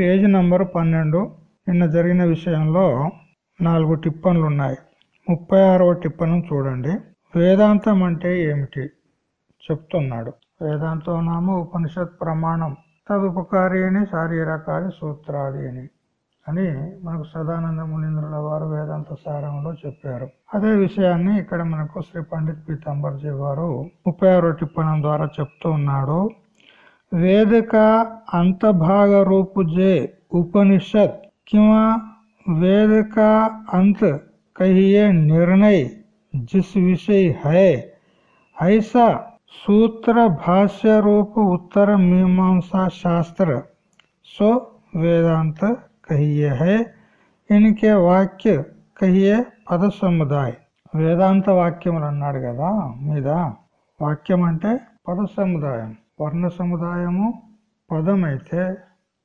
Page number పన్నెండు. నిన్న జరిగిన విషయంలో నాలుగు టిప్పన్లు ఉన్నాయి ముప్పై ఆరవ టిప్పను చూడండి. వేదాంతం అంటే ఏమిటి? చెప్తున్నాడు. వేదాంతో నామ ఉపనిషత్ ప్రమాణం. తదుపకారి అని శారీరకాది సూత్రాది అని. అని మనకు సదానంద మునీంద్రుల వారు వేదాంత సారంలో చెప్పారు. అదే విషయాన్ని ఇక్కడ మనకు శ్రీ పండిత్ పీతాంబర్జీ వారు ముప్పై ఆరో టిప్పణం ద్వారా చెప్తూ ఉన్నాడు. वेद का अंतभाग रूप जे उपनिषद किंवा वेद का अंत कहिए निर्णय जिस विषय है ऐसा सूत्र भाष्य रूप उत्तर मीमांसा शास्त्र सो वेदांत कहिए है इनके वाक्य कहिए పద సముదాయ్ వేదాంత వాక్యములు అన్నాడు కదా మీద వాక్యం అంటే పద సముదాయం వర్ణ సముదాయము పదమైతే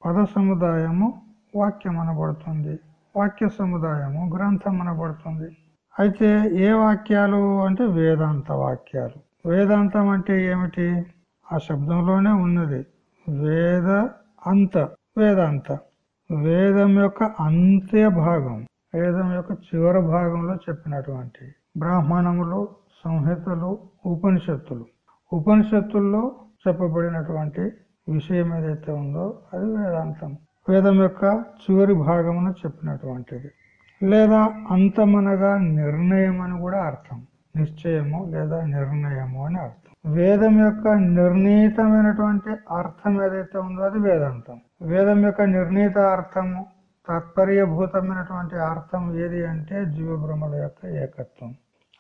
పద సముదాయము వాక్యం అనబడుతుంది వాక్య సముదాయము గ్రంథం అనబడుతుంది అయితే ఏ వాక్యాలు అంటే వేదాంత వాక్యాలు. వేదాంతం అంటే ఏమిటి? ఆ శబ్దంలోనే ఉన్నది. వేద అంత వేదాంత. వేదం యొక్క అంత్య భాగం వేదం యొక్క చివరి భాగంలో చెప్పినటువంటి బ్రాహ్మణములు సంహితలు ఉపనిషత్తులు. ఉపనిషత్తుల్లో చెప్పబడినటువంటి విషయం ఏదైతే ఉందో అది వేదాంతం. వేదం యొక్క చివరి భాగమున చెప్పినటువంటిది. లేదా అంతమనగా నిర్ణయం అని కూడా అర్థం. నిశ్చయము లేదా నిర్ణయము అని అర్థం. వేదం యొక్క నిర్ణీతమైనటువంటి అర్థం ఏదైతే ఉందో అది వేదాంతం. వేదం యొక్క నిర్ణీత అర్థము తాత్పర్యభూతమైనటువంటి అర్థం ఏది అంటే జీవభ్రమల యొక్క ఏకత్వం.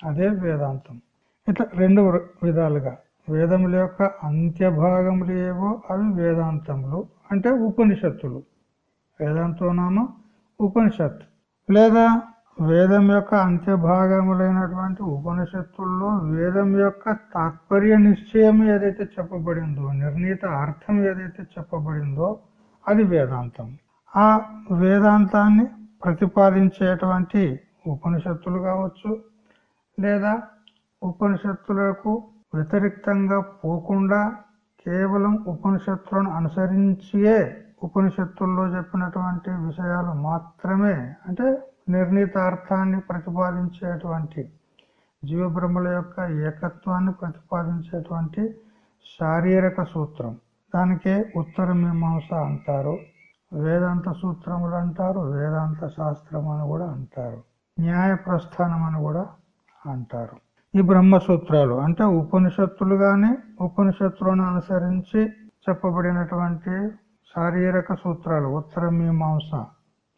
అదే వేదాంతం. ఇట్లా రెండు విధాలుగా వేదముల యొక్క అంత్య భాగములు ఏవో అవి వేదాంతములు అంటే ఉపనిషత్తులు. వేదాంతోనామ ఉపనిషత్. లేదా వేదం యొక్క అంత్య భాగములైనటువంటి ఉపనిషత్తుల్లో వేదం యొక్క తాత్పర్య నిశ్చయం ఏదైతే చెప్పబడిందో నిర్ణీత అర్థం ఏదైతే చెప్పబడిందో అది వేదాంతం. ఆ వేదాంతాన్ని ప్రతిపాదించేటువంటి ఉపనిషత్తులు కావచ్చు లేదా ఉపనిషత్తులకు వ్యతిరిక్తంగా పోకుండా కేవలం ఉపనిషత్తులను అనుసరించియే ఉపనిషత్తుల్లో చెప్పినటువంటి విషయాలు మాత్రమే అంటే నిర్ణీత అర్థాన్ని ప్రతిపాదించేటువంటి జీవబ్రహ్మల యొక్క ఏకత్వాన్ని ప్రతిపాదించేటువంటి శారీరక సూత్రం. దానికే ఉత్తర మీమాంస అంటారు వేదాంత సూత్రములు అంటారు వేదాంత శాస్త్రం అని కూడా అంటారు న్యాయ ప్రస్థానం అని కూడా అంటారు. ఈ బ్రహ్మ సూత్రాలు అంటే ఉపనిషత్తులుగానే ఉపనిషత్తులను అనుసరించి చెప్పబడినటువంటి శారీరక సూత్రాలు ఉత్తర మీమాంస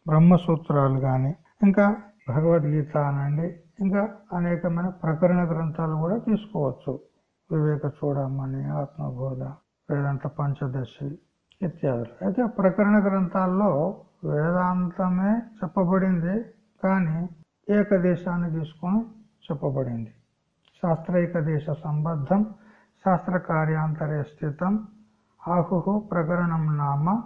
బ్రహ్మసూత్రాలు కానీ ఇంకా భగవద్గీత అనండి ఇంకా అనేకమైన ప్రకరణ గ్రంథాలు కూడా తీసుకోవచ్చు. వివేక చూడమని ఆత్మబోధ వేదాంత పంచదశి ఇత్యాదులు. అయితే ప్రకరణ గ్రంథాల్లో వేదాంతమే చెప్పబడింది కానీ ఏకదేశాన్ని తీసుకొని చెప్పబడింది. శాస్త్రైకదేశ సంబద్ధం శాస్త్ర కార్యాంతరే స్థితం ఆహు ప్రకరణం నామ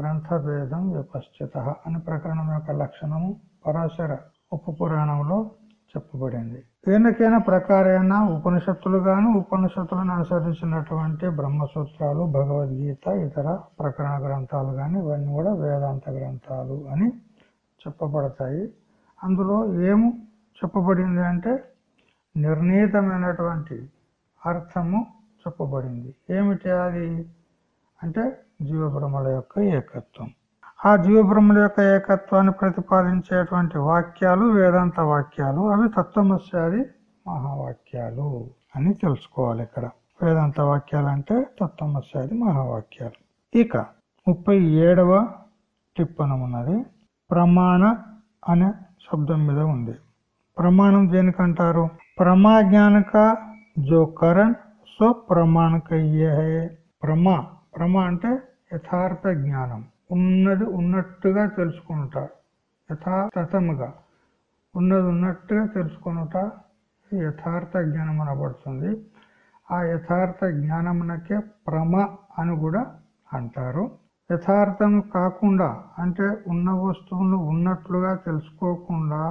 గ్రంథభేదం విపశ్చిత అని ప్రకరణం యొక్క లక్షణము పరాశర ఉప పురాణంలో చెప్పబడింది. దేనికైనా ప్రకారైన ఉపనిషత్తులు గాను ఉపనిషత్తులను అనుసరించినటువంటి బ్రహ్మసూత్రాలు భగవద్గీత ఇతర ప్రకరణ గ్రంథాలు కానీ ఇవన్నీ కూడా వేదాంత గ్రంథాలు అని చెప్పబడతాయి. అందులో ఏము చెప్పబడింది అంటే నిర్ణీతమైనటువంటి అర్థము చెప్పబడింది. ఏమిటి అది? అంటే జీవబ్రహ్మల యొక్క ఏకత్వం. ఆ జీవబ్రహ్మల యొక్క ఏకత్వాన్ని ప్రతిపాదించేటువంటి వాక్యాలు వేదాంత వాక్యాలు అవి తత్వమస్యాది మహావాక్యాలు అని తెలుసుకోవాలి ఇక్కడ. వేదాంత వాక్యాలు అంటే తత్వమస్యాది మహావాక్యాలు. ఇక ముప్పై ఏడవ టిప్పణం ఉన్నది ప్రమాణ అనే శబ్దం మీద ఉంది. ప్రమాణం దేనికంటారు? प्रमा ज्ञान का जो करण సో ప్రమాణకయ్యే ప్రమా ప్రమ అంటే యథార్థ జ్ఞానం ఉన్నది ఉన్నట్టుగా తెలుసుకుంట యథాతథముగా ఉన్నది ఉన్నట్టుగా తెలుసుకునుట యథార్థ జ్ఞానం అనబడుతుంది ఆ యథార్థ జ్ఞానమునకే ప్రమ అని కూడా అంటారు యథార్థం కాకుండా అంటే ఉన్న వస్తువును ఉన్నట్లుగా తెలుసుకోకుండా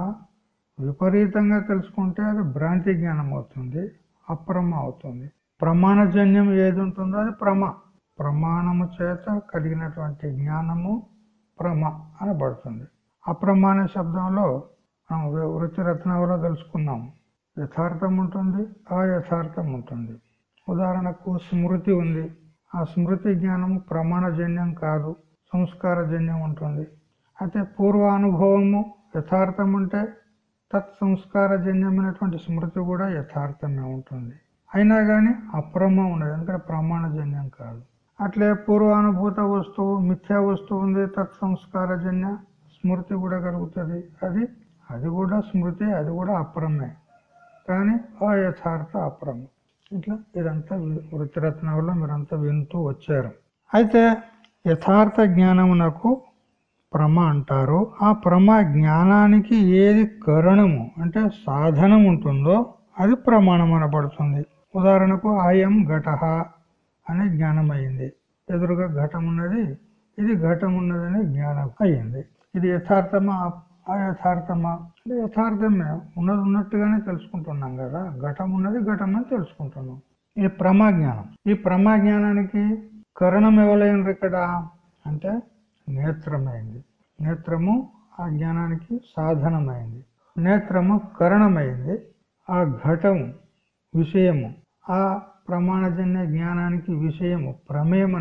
విపరీతంగా తెలుసుకుంటే అది భ్రాంతి జ్ఞానం అవుతుంది అప్రమ అవుతుంది. ప్రమాణజన్యం ఏది ఉంటుందో అది ప్రమ. ప్రమాణము చేత కలిగినటువంటి జ్ఞానము ప్రమ అనబడుతుంది. అప్రమాణ శబ్దంలో మనం వృత్తి తెలుసుకున్నాము. యథార్థం ఉంటుంది అయథార్థం ఉంటుంది. ఉదాహరణకు స్మృతి ఉంది. ఆ స్మృతి జ్ఞానము ప్రమాణజన్యం కాదు సంస్కారజన్యం ఉంటుంది. అయితే పూర్వానుభవము యథార్థం ఉంటే తత్సంస్కారజన్యమైనటువంటి స్మృతి కూడా యథార్థమే ఉంటుంది. అయినా కానీ అప్రమ ఉండదు. ఎందుకంటే ప్రమాణజన్యం కాదు. అట్లే పూర్వానుభూత వస్తువు మిథ్యా వస్తువు ఉంది. తత్సంస్కారజన్య స్మృతి కూడా కలుగుతుంది. అది అది కూడా స్మృతి అది కూడా అప్రమే. కానీ అయథార్థ అప్రమ. ఇట్లా ఇదంతా వృత్తిరత్నంలో మీరంతా వింటూ వచ్చారు. అయితే యథార్థ జ్ఞానమునకు ప్రమ అంటారు ఆ ప్రమ జ్ఞానానికి ఏది కరణము అంటే సాధనం ఉంటుందో అది ప్రమాణం అనబడుతుంది. ఉదాహరణకు అయం ఘట అనే జ్ఞానం అయింది. ఎదురుగా ఘటం ఉన్నది ఇది ఘటం ఉన్నదని జ్ఞానం అయ్యింది ఇది యథార్థమా? అయథార్థమా అంటే యథార్థమే ఉన్నది ఉన్నట్టుగానే తెలుసుకుంటున్నాం కదా. ఘటం ఉన్నది ఘటం అని తెలుసుకుంటున్నాం. ఇది ప్రమాజ్ఞానం. ఈ ప్రమాజ్ఞానానికి కరణం ఎవరైనరు ఇక్కడ? అంటే నేత్రమైంది. నేత్రము ఆ జ్ఞానానికి సాధనమైంది. నేత్రము కరణమైంది. ఆ ఘటము విషయము ఆ ప్రమాణజన్య జ్ఞానానికి విషయము ప్రమేయం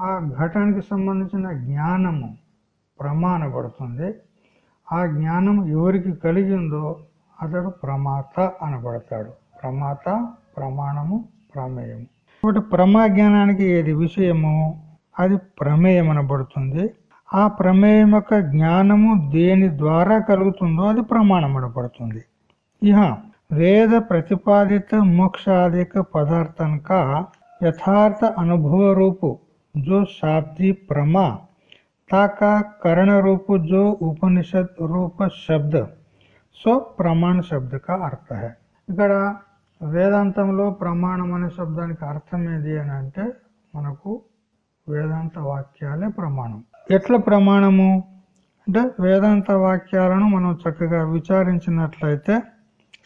ఆ ఘటానికి సంబంధించిన జ్ఞానము ప్రమాణపడుతుంది ఆ జ్ఞానం ఎవరికి కలిగిందో అతడు ప్రమాత అనబడతాడు. ప్రమాత ప్రమాణము ప్రమేయము. కాబట్టి ప్రమా జ్ఞానానికి ఏది విషయము? అది ప్రమేయం అనబడుతుంది ఆ ప్రమేయం యొక్క జ్ఞానము దేని ద్వారా కలుగుతుందో అది ప్రమాణం అనబడుతుంది ఇహ వేద ప్రతిపాదిత మోక్షాధిక పదార్థం కా యథార్థ అనుభవ రూపు जो शाब्दी प्रमा ताका कर्ण रूप जो उपनिषद रूप శబ్ద సో ప్రమాణ శబ్ద కా అర్థ హై ఇక్కడ వేదాంతంలో ప్రమాణం అనే శబ్దానికి అర్థం ఏది అని అంటే మనకు వేదాంత వాక్యాలే ప్రమాణం. ఎట్ల ప్రమాణము? అంటే వేదాంత వాక్యాలను మనం చక్కగా విచారించినట్లయితే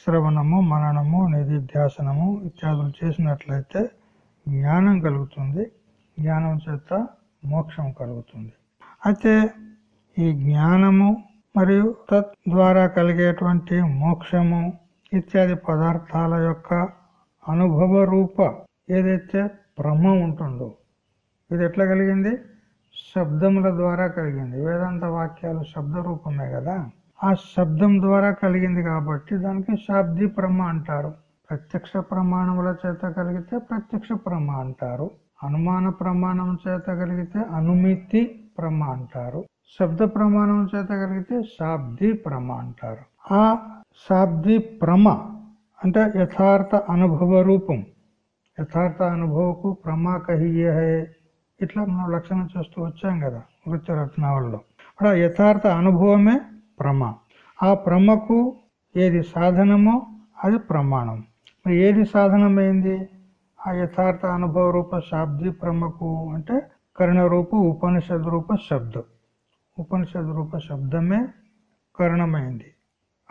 శ్రవణము మననము నిధిధ్యాసనము ఇత్యాదులు చేసినట్లయితే జ్ఞానం కలుగుతుంది. జ్ఞానం చేత మోక్షం కలుగుతుంది. అయితే ఈ జ్ఞానము మరియు తత్ ద్వారా కలిగేటువంటి మోక్షము ఇత్యాది పదార్థాల యొక్క అనుభవ రూప ఏదైతే భ్రమ ఉంటుందో ఇది ఎట్లా కలిగింది? శబ్దముల ద్వారా కలిగింది. వేదాంత వాక్యాలు శబ్ద రూపమే కదా. ఆ శబ్దం ద్వారా కలిగింది కాబట్టి దానికి శాబ్ది ప్రమ అంటారు. ప్రత్యక్ష ప్రమాణముల చేత కలిగితే ప్రత్యక్ష ప్రమ అంటారు. అనుమాన ప్రమాణం చేత కలిగితే అనుమితి ప్రమ అంటారు. శబ్ద ప్రమాణం చేత కలిగితే శాబ్ది ప్రమ అంటారు. ఆ శాబ్ది ప్రమ అంటే యథార్థ అనుభవ రూపం. యథార్థ అనుభవకు ప్రమ కహియే ఇట్లా మనం లక్షణం చేస్తూ వచ్చాం కదా వృత్తి రత్నావల్లో అక్కడ యథార్థ అనుభవమే ప్రమ ఆ ప్రమకు ఏది సాధనమో అది ప్రమాణం. మరి ఏది సాధనమైంది? ఆ యథార్థ అనుభవ రూప శాబ్ది ప్రమకు అంటే కర్ణరూప ఉపనిషద్ రూప శబ్దం. ఉపనిషద్ రూప శబ్దమే కరణమైంది.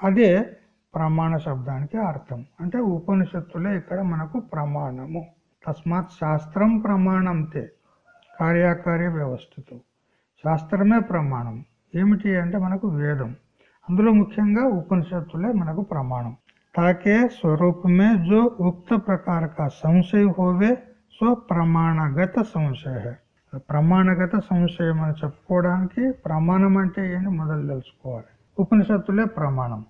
అదే ప్రమాణ శబ్దానికి అర్థం. అంటే ఉపనిషత్తులే ఇక్కడ మనకు ప్రమాణము. తస్మాత్ శాస్త్రం ప్రమాణంతే. కార్యకార్య వ్యవస్థతో శాస్త్రమే ప్రమాణం ఏమిటి అంటే మనకు వేదం అందులో ముఖ్యంగా ఉపనిషత్తులే మనకు ప్రమాణం ताके स्वरूप में जो उक्त प्रकार का संशय होवे సో ప్రమాణగత సంశయ ప్రమాణగత సంశయం అని చెప్పుకోవడానికి ప్రమాణం అంటే ఏంటి మొదలు తెలుసుకోవాలి ఉపనిషత్తులే ప్రమాణం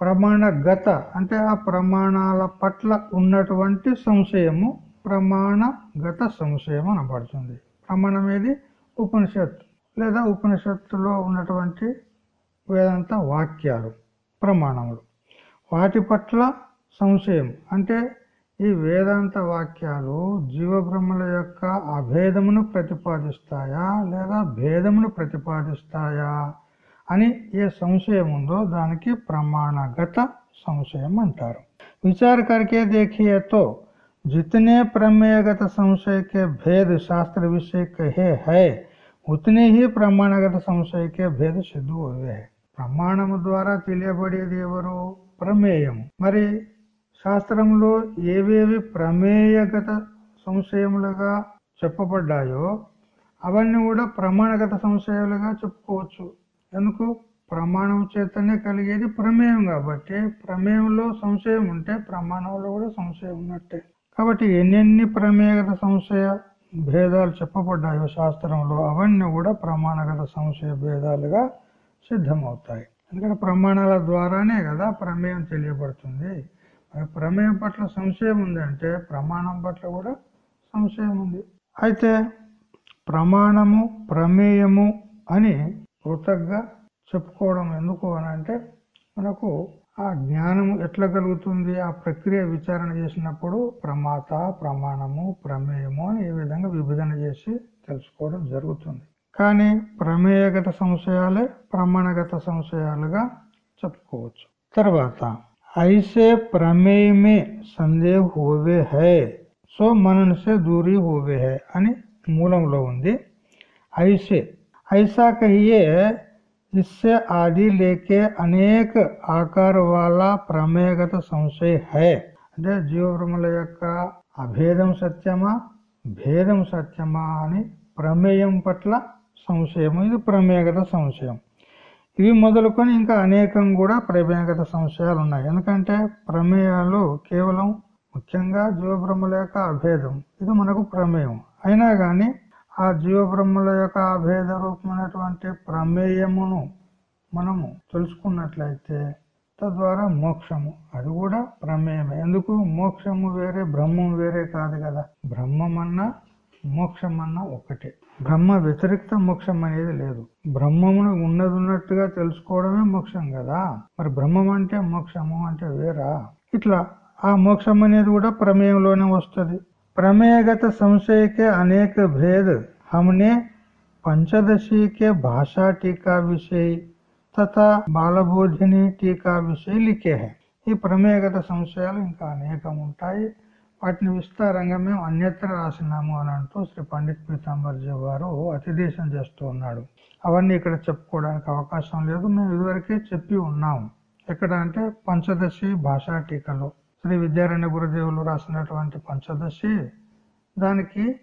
ప్రమాణగత అంటే ఆ ప్రమాణాల పట్ల ఉన్నటువంటి సంశయము ప్రమాణగత సంశయం అనబడుతుంది ప్రమాణం అనేది ఉపనిషత్ లేదా ఉపనిషత్తులో ఉన్నటువంటి వేదాంత వాక్యాలు ప్రమాణములు. వాటి పట్ల సంశయం. అంటే ఈ వేదాంత వాక్యాలు జీవబ్రహ్మల యొక్క అభేదమును ప్రతిపాదిస్తాయా లేదా భేదమును ప్రతిపాదిస్తాయా అని ఏ సంశయం ఉందో దానికి ప్రమాణగత సంశయం అంటారు. విచారకరికే దేఖీయతో जितने प्रमेयगत संशय के भेद शास्त्र विषय कहे है उतने ही ప్రమాణగత సంశయ के भेद सिद्ध हुए हैं ప్రమాణము ద్వారా తెలియబడేది ఎవరు ప్రమేయము మరి శాస్త్రంలో ఏవేవి ప్రమేయగత సంశయములుగా చెప్పబడ్డాయో అవన్నీ కూడా ప్రమాణగత సంశయాలుగా చెప్పుకోవచ్చు ఎందుకు ప్రమాణం చేతనే కలిగేది ప్రమేయం కాబట్టి ప్రమేయంలో సంశయం ఉంటే ప్రమాణంలో కూడా సంశయం ఉన్నట్టే కాబట్టి ఎన్నెన్ని ప్రమేయగత సంశయ భేదాలు చెప్పబడ్డాయో శాస్త్రంలో అవన్నీ కూడా ప్రమాణగత సంశయ భేదాలుగా సిద్ధమవుతాయి. ఎందుకంటే ప్రమాణాల ద్వారానే కదా ప్రమేయం తెలియబడుతుంది. మరి ప్రమేయం పట్ల సంశయం ఉందంటే ప్రమాణం పట్ల కూడా సంశయం ఉంది. అయితే ప్రమాణము ప్రమేయము అని పృథగ్గా చెప్పుకోవడం ఎందుకు అని అంటే మనకు ఆ జ్ఞానం ఎట్లా కలుగుతుంది? ఆ ప్రక్రియ విచారణ చేసినప్పుడు ప్రమాత ప్రమాణము ప్రమేయము అని ఈ విధంగా విభజన చేసి తెలుసుకోవడం జరుగుతుంది. కానీ ప్రమేయగత సంశయాలే ప్రమాణగత సంశయాలుగా చెప్పుకోవచ్చు. తర్వాత ఐసే ప్రమేయమే సందేహ హోవే హై సో మనసే దూరి హోవే హై అని మూలంలో ఉంది. ఐసే ఐసా కహియే इससे आदि लेके అనేక ఆకార వాళ్ళ ప్రమేయగత సంశయ హై అంటే జీవబ్రహ్మల యొక్క అభేదం సత్యమా భేదం సత్యమా అని ప్రమేయం పట్ల సంశయం ఇది ప్రమేయగత సంశయం ఇవి మొదలుకొని ఇంకా అనేకం కూడా ప్రమేయగత సంశయాలు ఉన్నాయి ఎందుకంటే ప్రమేయాలు కేవలం ముఖ్యంగా జీవబ్రహ్మల యొక్క అభేదం ఇది మనకు ప్రమేయం అయినా గాని ఆ జీవబ్రహ్మల యొక్క అభేద రూపమైనటువంటి ప్రమేయమును మనము తెలుసుకున్నట్లయితే తద్వారా మోక్షము అది కూడా ప్రమేయమే. ఎందుకు? మోక్షము వేరే బ్రహ్మం వేరే కాదు కదా. బ్రహ్మం అన్నా మోక్షం అన్నా ఒకటే. బ్రహ్మ వ్యతిరిక్త మోక్షం అనేది లేదు. బ్రహ్మమును ఉన్నది ఉన్నట్టుగా తెలుసుకోవడమే మోక్షం కదా. మరి బ్రహ్మం అంటే మోక్షము అంటే వేరా? ఇట్లా ఆ మోక్షం అనేది కూడా ప్రమేయంలోనే వస్తుంది. प्रमेयगत संशय के अनेक भेद हमने पंचदशी के भाषा टीका विषय तथा బాలబోధిని టీకా విషయ లిఖే హై ఈ ప్రమేయగత సంశయాలు ఇంకా అనేకం ఉంటాయి వాటిని విస్తారంగా మేము అన్యత్ర రాసినాము అని అంటూ శ్రీ పండిత్ పీతాంబర్జీ వారు అతిదేశం చేస్తూ ఉన్నాడు అవన్నీ ఇక్కడ చెప్పుకోవడానికి అవకాశం లేదు మేము ఇదివరకే చెప్పి ఉన్నాము ఎక్కడ అంటే పంచదశి భాషా టీకలో శ్రీ విద్యారణ్య గురుదేవులు రాసినటువంటి పంచదశి దానికి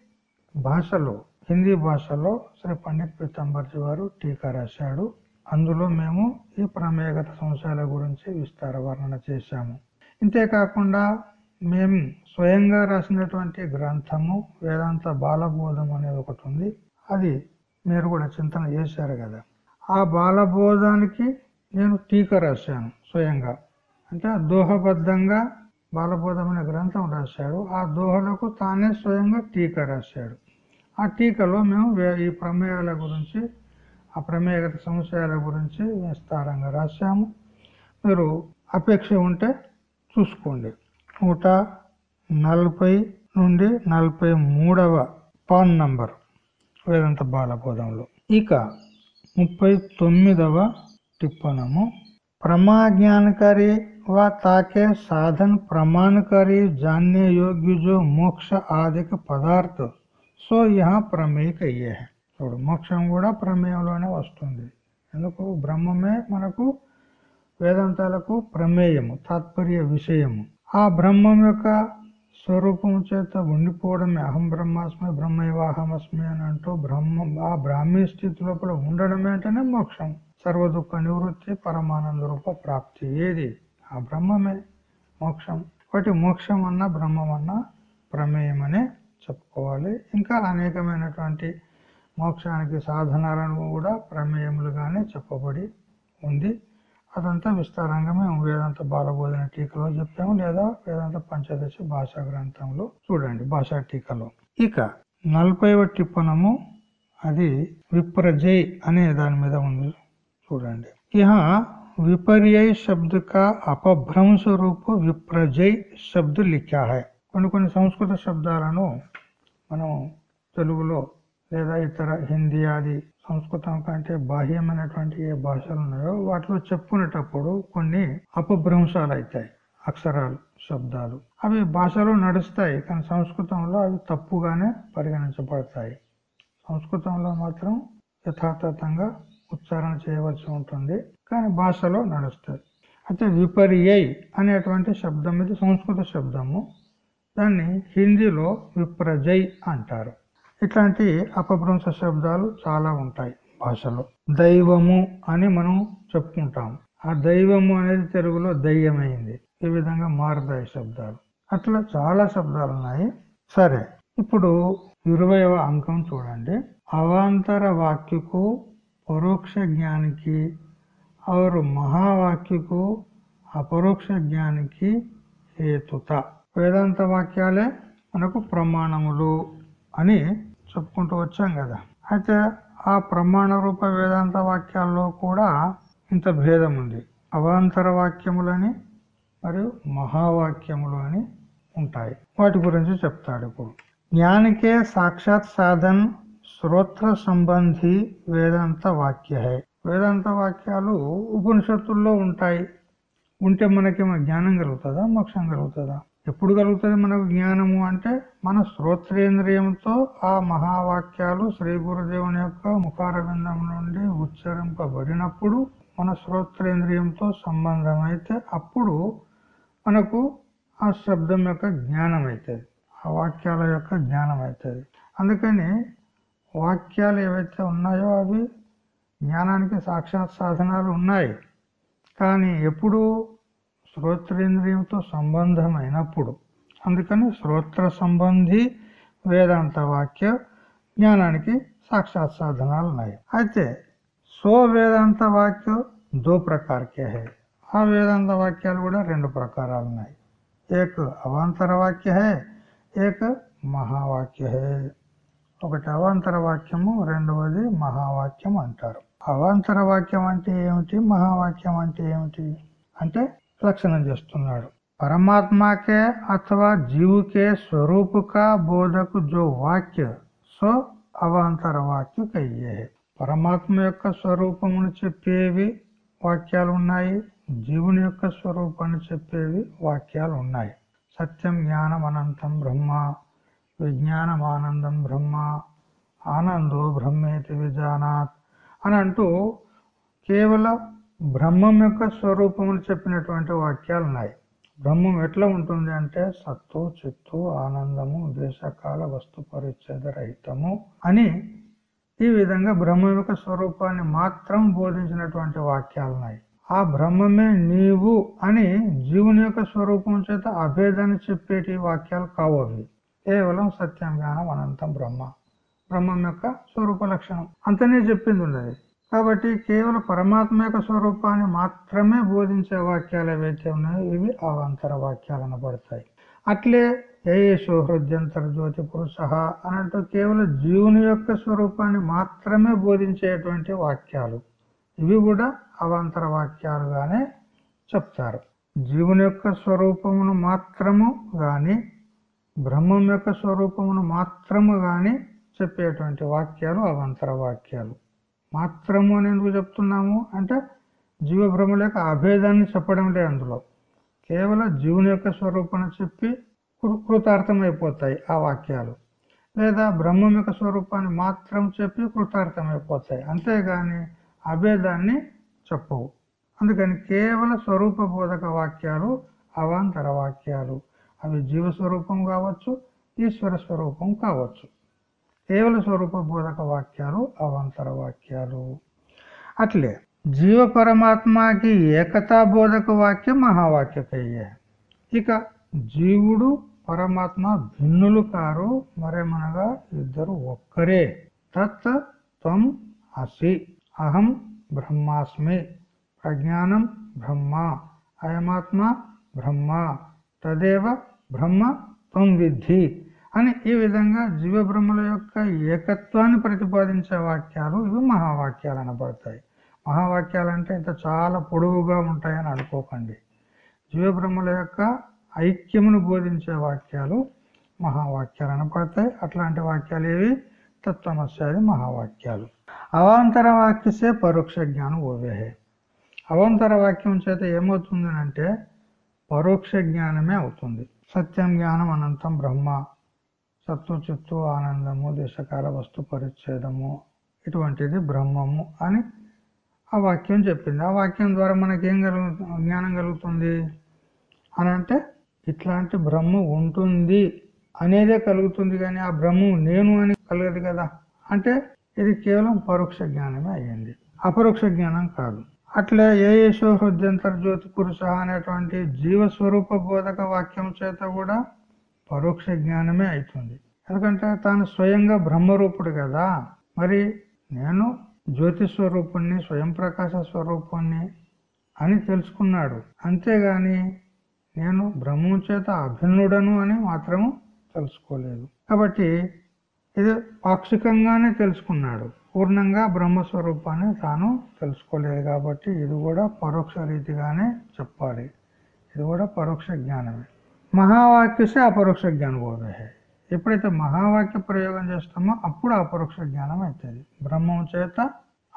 భాషలో హిందీ భాషలో శ్రీ పండిత్ పీతాంబర్జీ వారు టీకా రాశాడు. అందులో మేము ఈ ప్రమేయగత సంశయాల గురించి విస్తార వర్ణన చేశాము. ఇంతేకాకుండా మేము స్వయంగా రాసినటువంటి గ్రంథము వేదాంత బాలబోధం అనేది ఒకటి ఉంది. అది మీరు కూడా చింతన చేశారు కదా. ఆ బాలబోధానికి నేను టీకా రాశాను స్వయంగా. అంటే దోహబద్ధంగా బాలబోధం అనే గ్రంథం రాశాడు. ఆ దోహలకు తానే స్వయంగా టీకా రాశాడు. ఆ టీకాలో మేము ఈ ప్రమేయాల గురించి ఆ ప్రమేయగత సంశయాల గురించి విస్తారంగా రాశాము. మీరు అపేక్ష ఉంటే చూసుకోండి. నూట నలభై నుండి నలభై మూడవ పాన్ నంబర్ వేదంత బాలబోధంలో. ఇక ముప్పై తొమ్మిదవ టిప్పనము ప్రమాజ్ఞానకారి व ताके साधन प्रमाणकारी जानने योग्य जो మోక్ష ఆదిక పదార్థ సో యహ ప్రమేయ కయ్యే చూడు మోక్షం కూడా ప్రమేయంలోనే వస్తుంది ఎందుకు బ్రహ్మమే మనకు వేదాంతాలకు ప్రమేయము తాత్పర్య విషయము ఆ బ్రహ్మం యొక్క స్వరూపం చేత ఉండిపోవడమే అహం బ్రహ్మాస్మి బ్రహ్మైవాహమస్మి అని అంటూ బ్రహ్మ ఆ బ్రాహ్మీ స్థితి లోపల ఉండడమే అంటేనే మోక్షం సర్వ దుఃఖ నివృత్తి పరమానంద రూప ప్రాప్తి ఏది ఆ బ్రహ్మమే మోక్షం. ఒకటి మోక్షం అన్న బ్రహ్మం అన్న ప్రమేయం అనే చెప్పుకోవాలి. ఇంకా అనేకమైనటువంటి మోక్షానికి సాధనాలను కూడా ప్రమేయములుగానే చెప్పబడి ఉంది. అదంతా విస్తారంగా మేము వేదాంత బాలబోధన టీకలో చెప్పాము లేదా వేదాంత పంచదశి భాషా గ్రంథంలో చూడండి భాషా టీకలో. ఇక నలభైవ టిప్పణము అది విప్రజయ్ అనే దాని మీద ఉంది. చూడండి. ఇహ విపర్యయ శబ్ద అపభ్రంశ రూప విప్రజై శబ్ద లిఖా హై కొన్ని కొన్ని సంస్కృత శబ్దాలను మనం తెలుగులో లేదా ఇతర హిందీ ఆది సంస్కృతం కంటే బాహ్యమైనటువంటి ఏ భాషలు ఉన్నాయో వాటిలో చెప్పుకునేటప్పుడు కొన్ని అపభ్రంశాలు అవుతాయి అక్షరాలు శబ్దాలు. అవి భాషలో నడుస్తాయి కానీ సంస్కృతంలో అవి తప్పుగానే పరిగణించబడతాయి. సంస్కృతంలో మాత్రం యథాతథంగా ఉచ్చారణ చేయవలసి ఉంటుంది. కానీ భాషలో నడుస్తుంది అయితే విపర్యయ్ అనేటువంటి శబ్దం ఇది సంస్కృత శబ్దము. దాన్ని హిందీలో విప్రజయ్ అంటారు. ఇట్లాంటి అపభ్రంశ శబ్దాలు చాలా ఉంటాయి భాషలో. దైవము అని మనం చెప్పుకుంటాం ఆ దైవము అనేది తెలుగులో దయ్యమైంది. ఈ విధంగా మారుతాయి శబ్దాలు. అట్లా చాలా శబ్దాలు ఉన్నాయి. సరే ఇప్పుడు ఇరవైవ అంకం చూడండి. అవాంతర వాక్యకు పరోక్ష జ్ఞానికి और మహావాక్యకు అపరోక్ష జ్ఞానికి హేతుత వేదాంత వాక్యాలే మనకు ప్రమాణములు అని చెప్పుకుంటూ వచ్చాం కదా. అయితే ఆ ప్రమాణ రూప వేదాంత వాక్యాల్లో కూడా ఇంత భేదం ఉంది. అవాంతర వాక్యములని మరియు మహావాక్యములు అని ఉంటాయి. వాటి గురించి చెప్తాడు ఇప్పుడు. జ్ఞానికే సాక్షాత్ సాధన్ శ్రోత్ర సంబంధి వేదాంత వాక్య వేదాంత వాక్యాలు ఉపనిషత్తుల్లో ఉంటాయి. ఉంటే మనకి జ్ఞానం కలుగుతుందా? మోక్షం కలుగుతుందా? ఎప్పుడు కలుగుతుంది మనకు జ్ఞానము అంటే? మన శ్రోత్రేంద్రియంతో ఆ మహావాక్యాలు శ్రీ గురుదేవుని యొక్క ముఖారవిందం నుండి ఉచ్చరింపబడినప్పుడు మన శ్రోత్రేంద్రియంతో సంబంధం అయితే అప్పుడు మనకు ఆ శబ్దం యొక్క జ్ఞానం అవుతుంది ఆ వాక్యాల యొక్క జ్ఞానం అవుతుంది అందుకని వాక్యాలు ఏవైతే ఉన్నాయో అవి జ్ఞానానికి సాక్షాత్ సాధనాలు ఉన్నాయి. కానీ ఎప్పుడు శ్రోత్రేంద్రియంతో సంబంధమైనప్పుడు అందుకని శ్రోత్ర సంబంధి వేదాంత వాక్య జ్ఞానానికి సాక్షాత్ సాధనాలు ఉన్నాయి. అయితే సో వేదాంత వాక్యం దో ప్రకారకే హై. ఆ వేదాంత వాక్యాలు కూడా రెండు ప్రకారాలు ఉన్నాయి. ఏక అవాంతర వాక్య హై ఏక మహావాక్య హై. ఒకటి అవాంతర వాక్యము రెండవది మహావాక్యం అంటారు. అవాంతర వాక్యం అంటే ఏమిటి? మహావాక్యం అంటే ఏమిటి? అంటే లక్షణం చేస్తున్నాడు. పరమాత్మకే అథవా జీవుకే స్వరూపుక బోధకు జో వాక్య సో అవాంతర వాక్య కయ్యే పరమాత్మ యొక్క స్వరూపమును చెప్పేవి వాక్యాలు ఉన్నాయి జీవుని యొక్క స్వరూపాన్ని చెప్పేవి వాక్యాలు ఉన్నాయి. సత్యం జ్ఞానం అనంతం బ్రహ్మ విజ్ఞానం ఆనందం బ్రహ్మ ఆనందో బ్రహ్మేతి విజానాత్. అని అంటూ కేవలం బ్రహ్మం యొక్క స్వరూపములు చెప్పినటువంటి వాక్యాలు ఉన్నాయి బ్రహ్మం ఎట్లా ఉంటుంది అంటే సత్తు చిత్తు ఆనందము దేశకాల వస్తు పరిచ్ఛేద రహితము అని ఈ విధంగా బ్రహ్మం యొక్క స్వరూపాన్ని మాత్రం బోధించినటువంటి వాక్యాలు ఉన్నాయి ఆ బ్రహ్మమే నీవు అని జీవుని యొక్క స్వరూపం చేత అభేదాన్ని చెప్పేటి వాక్యాలు కావు అవి. కేవలం సత్యం జ్ఞానం అనంతం బ్రహ్మ. బ్రహ్మం యొక్క స్వరూప లక్షణం. అంతనే చెప్పింది ఉన్నది కాబట్టి కేవలం పరమాత్మ యొక్క స్వరూపాన్ని మాత్రమే బోధించే వాక్యాలు ఏవైతే ఉన్నాయో ఇవి అవాంతర వాక్యాలు అనబడతాయి. అట్లే ఏ హృదయంతర జ్యోతి పురుష అనంటూ కేవలం జీవుని యొక్క స్వరూపాన్ని మాత్రమే బోధించేటువంటి వాక్యాలు. ఇవి కూడా అవాంతర వాక్యాలుగానే చెప్తారు. జీవుని యొక్క స్వరూపమును మాత్రము గాని బ్రహ్మం యొక్క స్వరూపమును మాత్రము గాని చెప్పేటువంటి వాక్యాలు అవంతర వాక్యాలు. మాత్రము అని ఎందుకు చెప్తున్నాము? అంటే జీవ భ్రమల యొక్క అభేదాన్ని చెప్పడం లేదు అందులో. కేవలం జీవుని యొక్క స్వరూపాన్ని చెప్పి కృతార్థమైపోతాయి ఆ వాక్యాలు. లేదా బ్రహ్మం యొక్క స్వరూపాన్ని మాత్రం చెప్పి కృతార్థమైపోతాయి. అంతేగాని అభేదాన్ని చెప్పవు. అందుకని కేవల స్వరూప బోధక వాక్యాలు అవాంతర వాక్యాలు. అవి జీవ స్వరూపం కావచ్చు ఈశ్వర స్వరూపం కావచ్చు. కేవల స్వరూప బోధక వాక్యాలు అవంతర వాక్యాలు అట్లే జీవ పరమాత్మకి ఏకతా బోధక వాక్యం మహావాక్యకయ్యే ఇక జీవుడు పరమాత్మ భిన్నులు కారు మరేమనగా ఇద్దరు ఒక్కరే. తత్ త్వం అసి అహం బ్రహ్మాస్మి ప్రజ్ఞానం బ్రహ్మ అయమాత్మ బ్రహ్మ తదేవ బ్రహ్మ త్వం విద్ధి. అని ఈ విధంగా జీవ బ్రహ్మల యొక్క ఏకత్వాన్ని ప్రతిపాదించే వాక్యాలు ఇవి మహావాక్యాలు అనబడతాయి. మహావాక్యాలు అంటే ఇంత చాలా పొడవుగా ఉంటాయని అనుకోకండి. జీవ బ్రహ్మల యొక్క ఐక్యమును బోధించే వాక్యాలు మహావాక్యాలు అనబడతాయి. అట్లాంటి వాక్యాలు ఏవి? తత్వమస్యాది మహావాక్యాలు. అవాంతర వాక్యసే పరోక్ష జ్ఞానం ఓవేహే. అవాంతర వాక్యం చేత ఏమవుతుందనంటే పరోక్ష జ్ఞానమే అవుతుంది. సత్యం జ్ఞానం అనంతం బ్రహ్మ. సత్తు చిత్తు ఆనందము దేశకాల వస్తు పరిచ్ఛేదము ఇటువంటిది బ్రహ్మము అని ఆ వాక్యం చెప్పింది. ఆ వాక్యం ద్వారా మనకి ఏం కలుగు జ్ఞానం కలుగుతుంది? అని అంటే ఇట్లాంటి బ్రహ్మ ఉంటుంది అనేదే కలుగుతుంది కానీ ఆ బ్రహ్మం నేను అని కలగదు కదా. అంటే ఇది కేవలం పరోక్ష జ్ఞానమే అయ్యింది. అపరోక్ష జ్ఞానం కాదు. అట్లే ఏ యశో హృద్యంతర్జ్యోతి పురుష అనేటువంటి జీవస్వరూప బోధక వాక్యం చేత కూడా పరోక్ష జ్ఞానమే అవుతుంది ఎందుకంటే తాను స్వయంగా బ్రహ్మరూపుడు కదా. మరి నేను జ్యోతి స్వరూపుణ్ణి స్వయం ప్రకాశ స్వరూపాన్ని అని తెలుసుకున్నాడు. అంతేగాని నేను బ్రహ్మం చేత అభిన్నుడను అని మాత్రము తెలుసుకోలేదు. కాబట్టి ఇది పాక్షికంగానే తెలుసుకున్నాడు. పూర్ణంగా బ్రహ్మస్వరూపాన్ని తాను తెలుసుకోలేదు కాబట్టి ఇది కూడా పరోక్ష రీతిగానే చెప్పాలి. ఇది కూడా పరోక్ష జ్ఞానమే. మహావాక్యసే అపరోక్ష జ్ఞానబోధ ఎప్పుడైతే మహావాక్య ప్రయోగం చేస్తామో అప్పుడు అపరోక్ష జ్ఞానం అవుతుంది. బ్రహ్మం చేత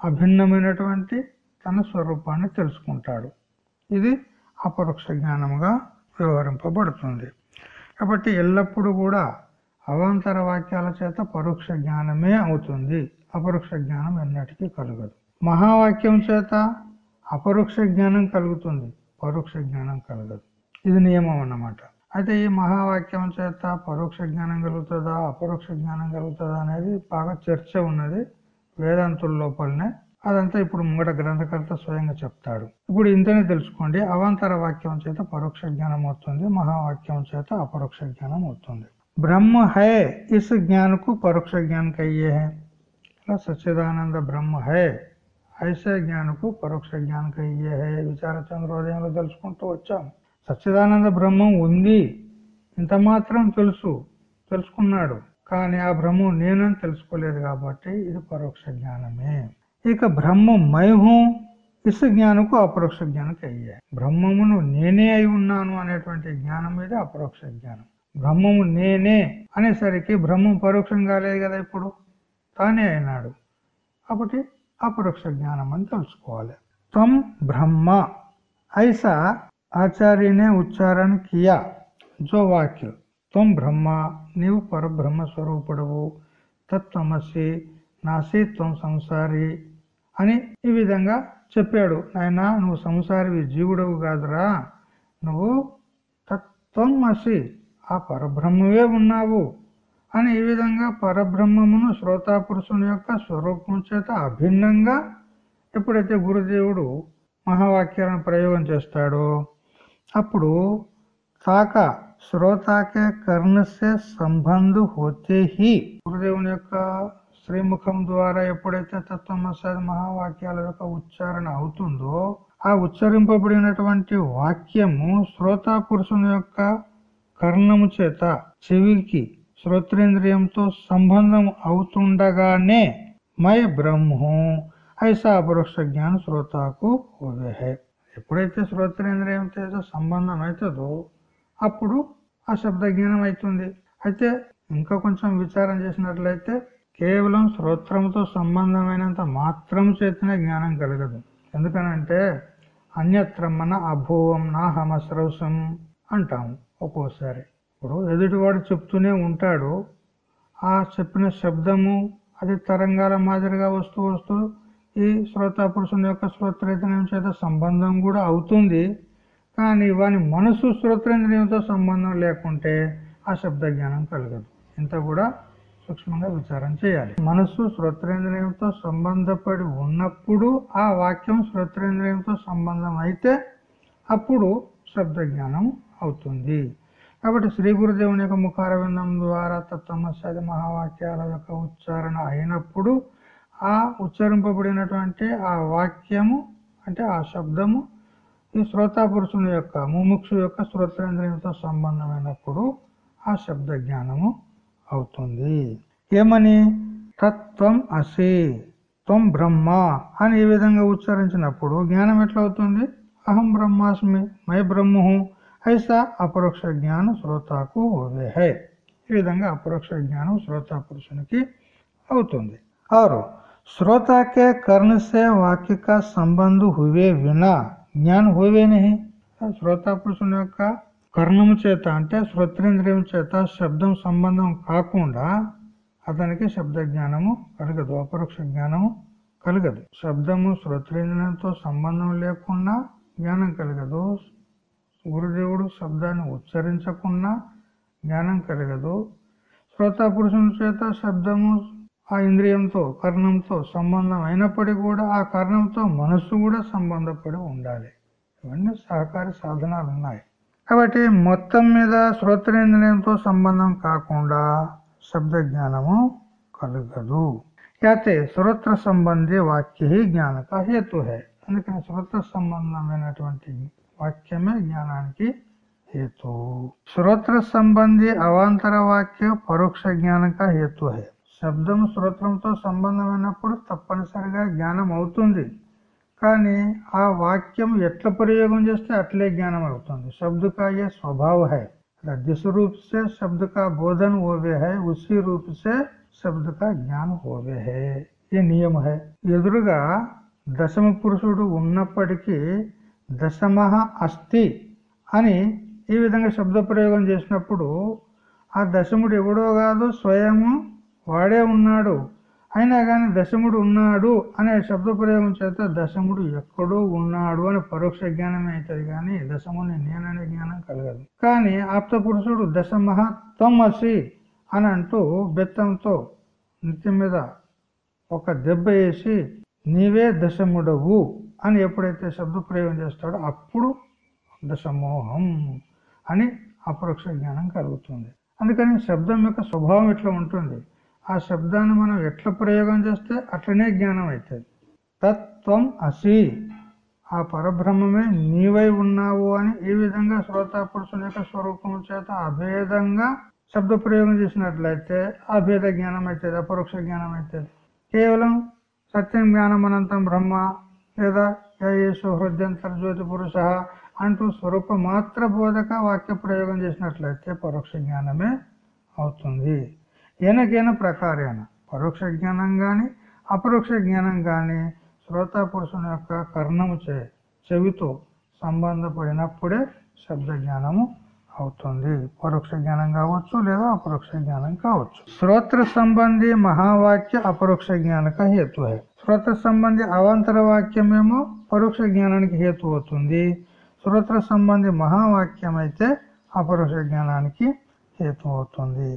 అభిన్నమైనటువంటి తన స్వరూపాన్ని తెలుసుకుంటాడు. ఇది అపరోక్ష జ్ఞానముగా వ్యవహరింపబడుతుంది. కాబట్టి ఎల్లప్పుడూ కూడా అవాంతర వాక్యాల చేత పరోక్ష జ్ఞానమే అవుతుంది. అపరోక్ష జ్ఞానం ఎన్నటికీ కలగదు. మహావాక్యం చేత అపరోక్ష జ్ఞానం కలుగుతుంది. పరోక్ష జ్ఞానం కలగదు. ఇది నియమం అన్నమాట. అయితే ఈ మహావాక్యం చేత పరోక్ష జ్ఞానం కలుగుతుందా అపరోక్ష జ్ఞానం కలుగుతుందా అనేది బాగా చర్చ ఉన్నది వేదాంతుల లోపలనే. అదంతా ఇప్పుడు ముంగట గ్రంథకర్త స్వయంగా చెప్తాడు. ఇప్పుడు ఇంతనే తెలుసుకోండి అవాంతర వాక్యం చేత పరోక్ష జ్ఞానం అవుతుంది మహావాక్యం చేత అపరోక్ష జ్ఞానం అవుతుంది బ్రహ్మ హై ఇస్ జ్ఞానకు పరోక్ష జ్ఞాన అయ్యే ఇలా సచ్చిదానంద బ్రహ్మ హై ఐసే జ్ఞానకు పరోక్ష జ్ఞాన అయ్యే హై. విచార చంద్రోదయంలో తెలుసుకుంటూ వచ్చాం. సచ్చిదానంద బ్రహ్మం ఉంది. ఇంత మాత్రం తెలుసు తెలుసుకున్నాడు. కానీ ఆ బ్రహ్మం నేనని తెలుసుకోలేదు కాబట్టి ఇది పరోక్ష జ్ఞానమే. ఇక బ్రహ్మం మైహం ఇస్ జ్ఞానకు అపరోక్ష జ్ఞానకు అయ్యాయి బ్రహ్మమును నేనే అయి ఉన్నాను అనేటువంటి జ్ఞానం మీద అపరోక్ష జ్ఞానం. బ్రహ్మము నేనే అనేసరికి బ్రహ్మం పరోక్షం కాలేదు కదా ఇప్పుడు? తానే అయినాడు. కాబట్టి అపరోక్ష జ్ఞానం అని తెలుసుకోవాలి. త్వం బ్రహ్మ. ఐసా ఆచార్యనే ఉచ్చారణ కియా జో వాక్య. త్వం బ్రహ్మ నీవు పరబ్రహ్మ స్వరూపుడవు తత్వమసి నాసి త్వం సంసారి అని ఈ విధంగా చెప్పాడు. ఆయన నువ్వు సంసారి జీవుడవు కాదురా. నువ్వు తత్వం అసి ఆ పరబ్రహ్మవే ఉన్నావు అని ఈ విధంగా పరబ్రహ్మమును శ్రోతాపురుషుని యొక్క స్వరూపం చేత అభిన్నంగా ఎప్పుడైతే గురుదేవుడు మహావాక్యాలను ప్రయోగం చేస్తాడో అప్పుడు తాక శ్రోతాకే కర్ణసే సంబంధు హోతే హి గురుదేవుని యొక్క శ్రీముఖం ద్వారా ఎప్పుడైతే తత్వమసాద్ మహావాక్యాల యొక్క ఉచ్చారణ అవుతుందో ఆ ఉచ్చరింపబడినటువంటి వాక్యము శ్రోతా పురుషుని యొక్క కర్ణము చేత చెవికి శ్రోత్రేంద్రియంతో సంబంధం అవుతుండగానే మై బ్రహ్మం ఐసా అపరోక్ష జ్ఞాన శ్రోతాకు హోవే ఎప్పుడైతే శ్రోత్రేంద్రియంతో సంబంధం అవుతుందో అప్పుడు ఆ శబ్ద జ్ఞానం అవుతుంది. అయితే ఇంకా కొంచెం విచారం చేసినట్లయితే కేవలం శ్రోత్రంతో సంబంధమైనంత మాత్రం చేతనే జ్ఞానం కలగదు. ఎందుకనంటే అన్యత్ర మన అభూవం నా హమస్రవసం అంటాము ఒక్కోసారి. ఇప్పుడు ఎదుటివాడు చెప్తూనే ఉంటాడు. ఆ చెప్పిన శబ్దము అది తరంగాల మాదిరిగా వస్తూ వస్తూ ఈ శ్రోత పురుషుని యొక్క శ్రోత్రేంద్రియం చేత సంబంధం కూడా అవుతుంది. కానీ వాని మనసు శ్రోత్రేంద్రియంతో సంబంధం లేకుంటే ఆ శబ్ద జ్ఞానం కలగదు. ఇంత కూడా సూక్ష్మంగా విచారం చేయాలి. మనస్సు శ్రోత్రేంద్రియంతో సంబంధపడి ఉన్నప్పుడు ఆ వాక్యం శ్రోత్రేంద్రియంతో సంబంధం అయితే అప్పుడు శబ్ద జ్ఞానం అవుతుంది. కాబట్టి శ్రీ గురుదేవుని యొక్క ముఖార ద్వారా ద్వారా తత్వమసాది మహావాక్యాల యొక్క ఉచ్చారణ అయినప్పుడు ఆ ఉచ్చరింపబడినటువంటి ఆ వాక్యము అంటే ఆ శబ్దము ఈ శ్రోతాపురుషుని యొక్క ముముక్షు యొక్క శ్రోతేంద్రియంతో సంబంధమైనప్పుడు ఆ శబ్ద జ్ఞానము అవుతుంది. ఏమని? తత్వం అసి త్వం బ్రహ్మ అని ఈ విధంగా ఉచ్చరించినప్పుడు జ్ఞానం ఎట్లా అవుతుంది అహం బ్రహ్మాస్మి మై బ్రహ్మహు ఐసా అపరోక్ష జ్ఞానం శ్రోతాకు హోవే హై ఈ విధంగా అపరోక్ష జ్ఞానం శ్రోతా పురుషునికి అవుతుంది. ఆరు श्रोता के कर्ण से वाक्य का संबंध हुए बिना జ్ఞానం హోవేనే శ్రోతా పురుషుని యొక్క కర్ణము చేత అంటే శ్రోత్రేంద్రియం చేత శబ్దం సంబంధం కాకుండా అతనికి శబ్ద జ్ఞానము కలగదు అపరోక్ష జ్ఞానము కలగదు శబ్దము శ్రోత్రేంద్రియంతో సంబంధం లేకుండా జ్ఞానం కలగదు గురుదేవుడు శబ్దాన్ని ఉచ్చరించకుండా జ్ఞానం కలగదు శ్రోత పురుషుని చేత శబ్దము ఆ ఇంద్రియంతో కర్ణంతో సంబంధం అయినప్పటికీ కూడా ఆ కర్ణంతో మనస్సు కూడా సంబంధపడి ఉండాలి. ఇవన్నీ సహకారి సాధనాలు ఉన్నాయి కాబట్టి మొత్తం మీద శ్రోత్రేంద్రియంతో సంబంధం కాకుండా శబ్ద జ్ఞానము కలగదు. అయితే శ్రోత్ర సంబంధి వాక్య జ్ఞానక హేతు హే. అందుకని శ్రోత్ర సంబంధమైనటువంటి వాక్యమే జ్ఞానానికి హేతు. శ్రోత్ర సంబంధి అవాంతర వాక్య పరోక్ష జ్ఞానక హేతు హే. శబ్దం శ్రోత్రంతో సంబంధమైనప్పుడు తప్పనిసరిగా జ్ఞానం అవుతుంది. కానీ ఆ వాక్యం ఎట్ల ప్రయోగం చేస్తే అట్లే జ్ఞానం అవుతుంది. శబ్ద స్వభావ హై स्वभाव శబ్దకా जिस रूप హై ఉసి का बोधन జ్ఞానం है उसी रूप శబ్ద ఎదురుగా దశమ పురుషుడు ఉన్నప్పటికీ దశమ అస్థి అని ఈ విధంగా శబ్ద ప్రయోగం చేసినప్పుడు ఆ దశముడు ఎవడో కాదు స్వయము వాడే ఉన్నాడు. అయినా కానీ దశముడు ఉన్నాడు అనే శబ్ద ప్రయోగం చేత దశముడు ఎక్కడో ఉన్నాడు అని పరోక్ష జ్ఞానమే అవుతుంది కానీ దశముని నేననే జ్ఞానం కలగదు. కానీ ఆప్త పురుషుడు దశమహ తొమ్మసి అని అంటూ బెత్తంతో నిత్యం మీద ఒక దెబ్బ వేసి నీవే దశముడవు అని ఎప్పుడైతే శబ్ద ప్రయోగం చేస్తాడో అప్పుడు దశమోహం అని అపరోక్ష జ్ఞానం కలుగుతుంది. అందుకని శబ్దం యొక్క స్వభావం ఇట్లా ఉంటుంది. ఆ శబ్దాన్ని మనం ఎట్లా ప్రయోగం చేస్తే అట్లనే జ్ఞానం అవుతుంది. తత్వం అసి. ఆ పరబ్రహ్మమే నీవై ఉన్నావు అని ఈ విధంగా శ్రోత పురుషుని యొక్క స్వరూపం చేత అభేదంగా శబ్ద ప్రయోగం చేసినట్లయితే అభేద జ్ఞానం అవుతుంది అపరోక్ష జ్ఞానం అవుతుంది. కేవలం సత్యం జ్ఞానం అనంతం బ్రహ్మ లేదా యేసు హృదయంతర్జ్యోతి పురుష అంటూ స్వరూప మాత్ర బోధక వాక్య ప్రయోగం చేసినట్లయితే పరోక్ష జ్ఞానమే అవుతుంది. ఏనకైన ప్రకారేణ. పరోక్ష జ్ఞానం కానీ అపరోక్ష జ్ఞానం కానీ శ్రోత పురుషుని యొక్క కర్ణము చే చెవితో సంబంధపడినప్పుడే శబ్ద జ్ఞానము అవుతుంది. పరోక్ష జ్ఞానం కావచ్చు లేదా అపరోక్ష జ్ఞానం కావచ్చు. శ్రోత్ర సంబంధి మహావాక్య అపరోక్ష జ్ఞానక హేతు హే శ్రోత్ర సంబంధి అవాంతర వాక్యమేమో పరోక్ష జ్ఞానానికి హేతు అవుతుంది. శ్రోత్ర సంబంధి మహావాక్యం అయితే అపరోక్ష జ్ఞానానికి హేతు అవుతుంది.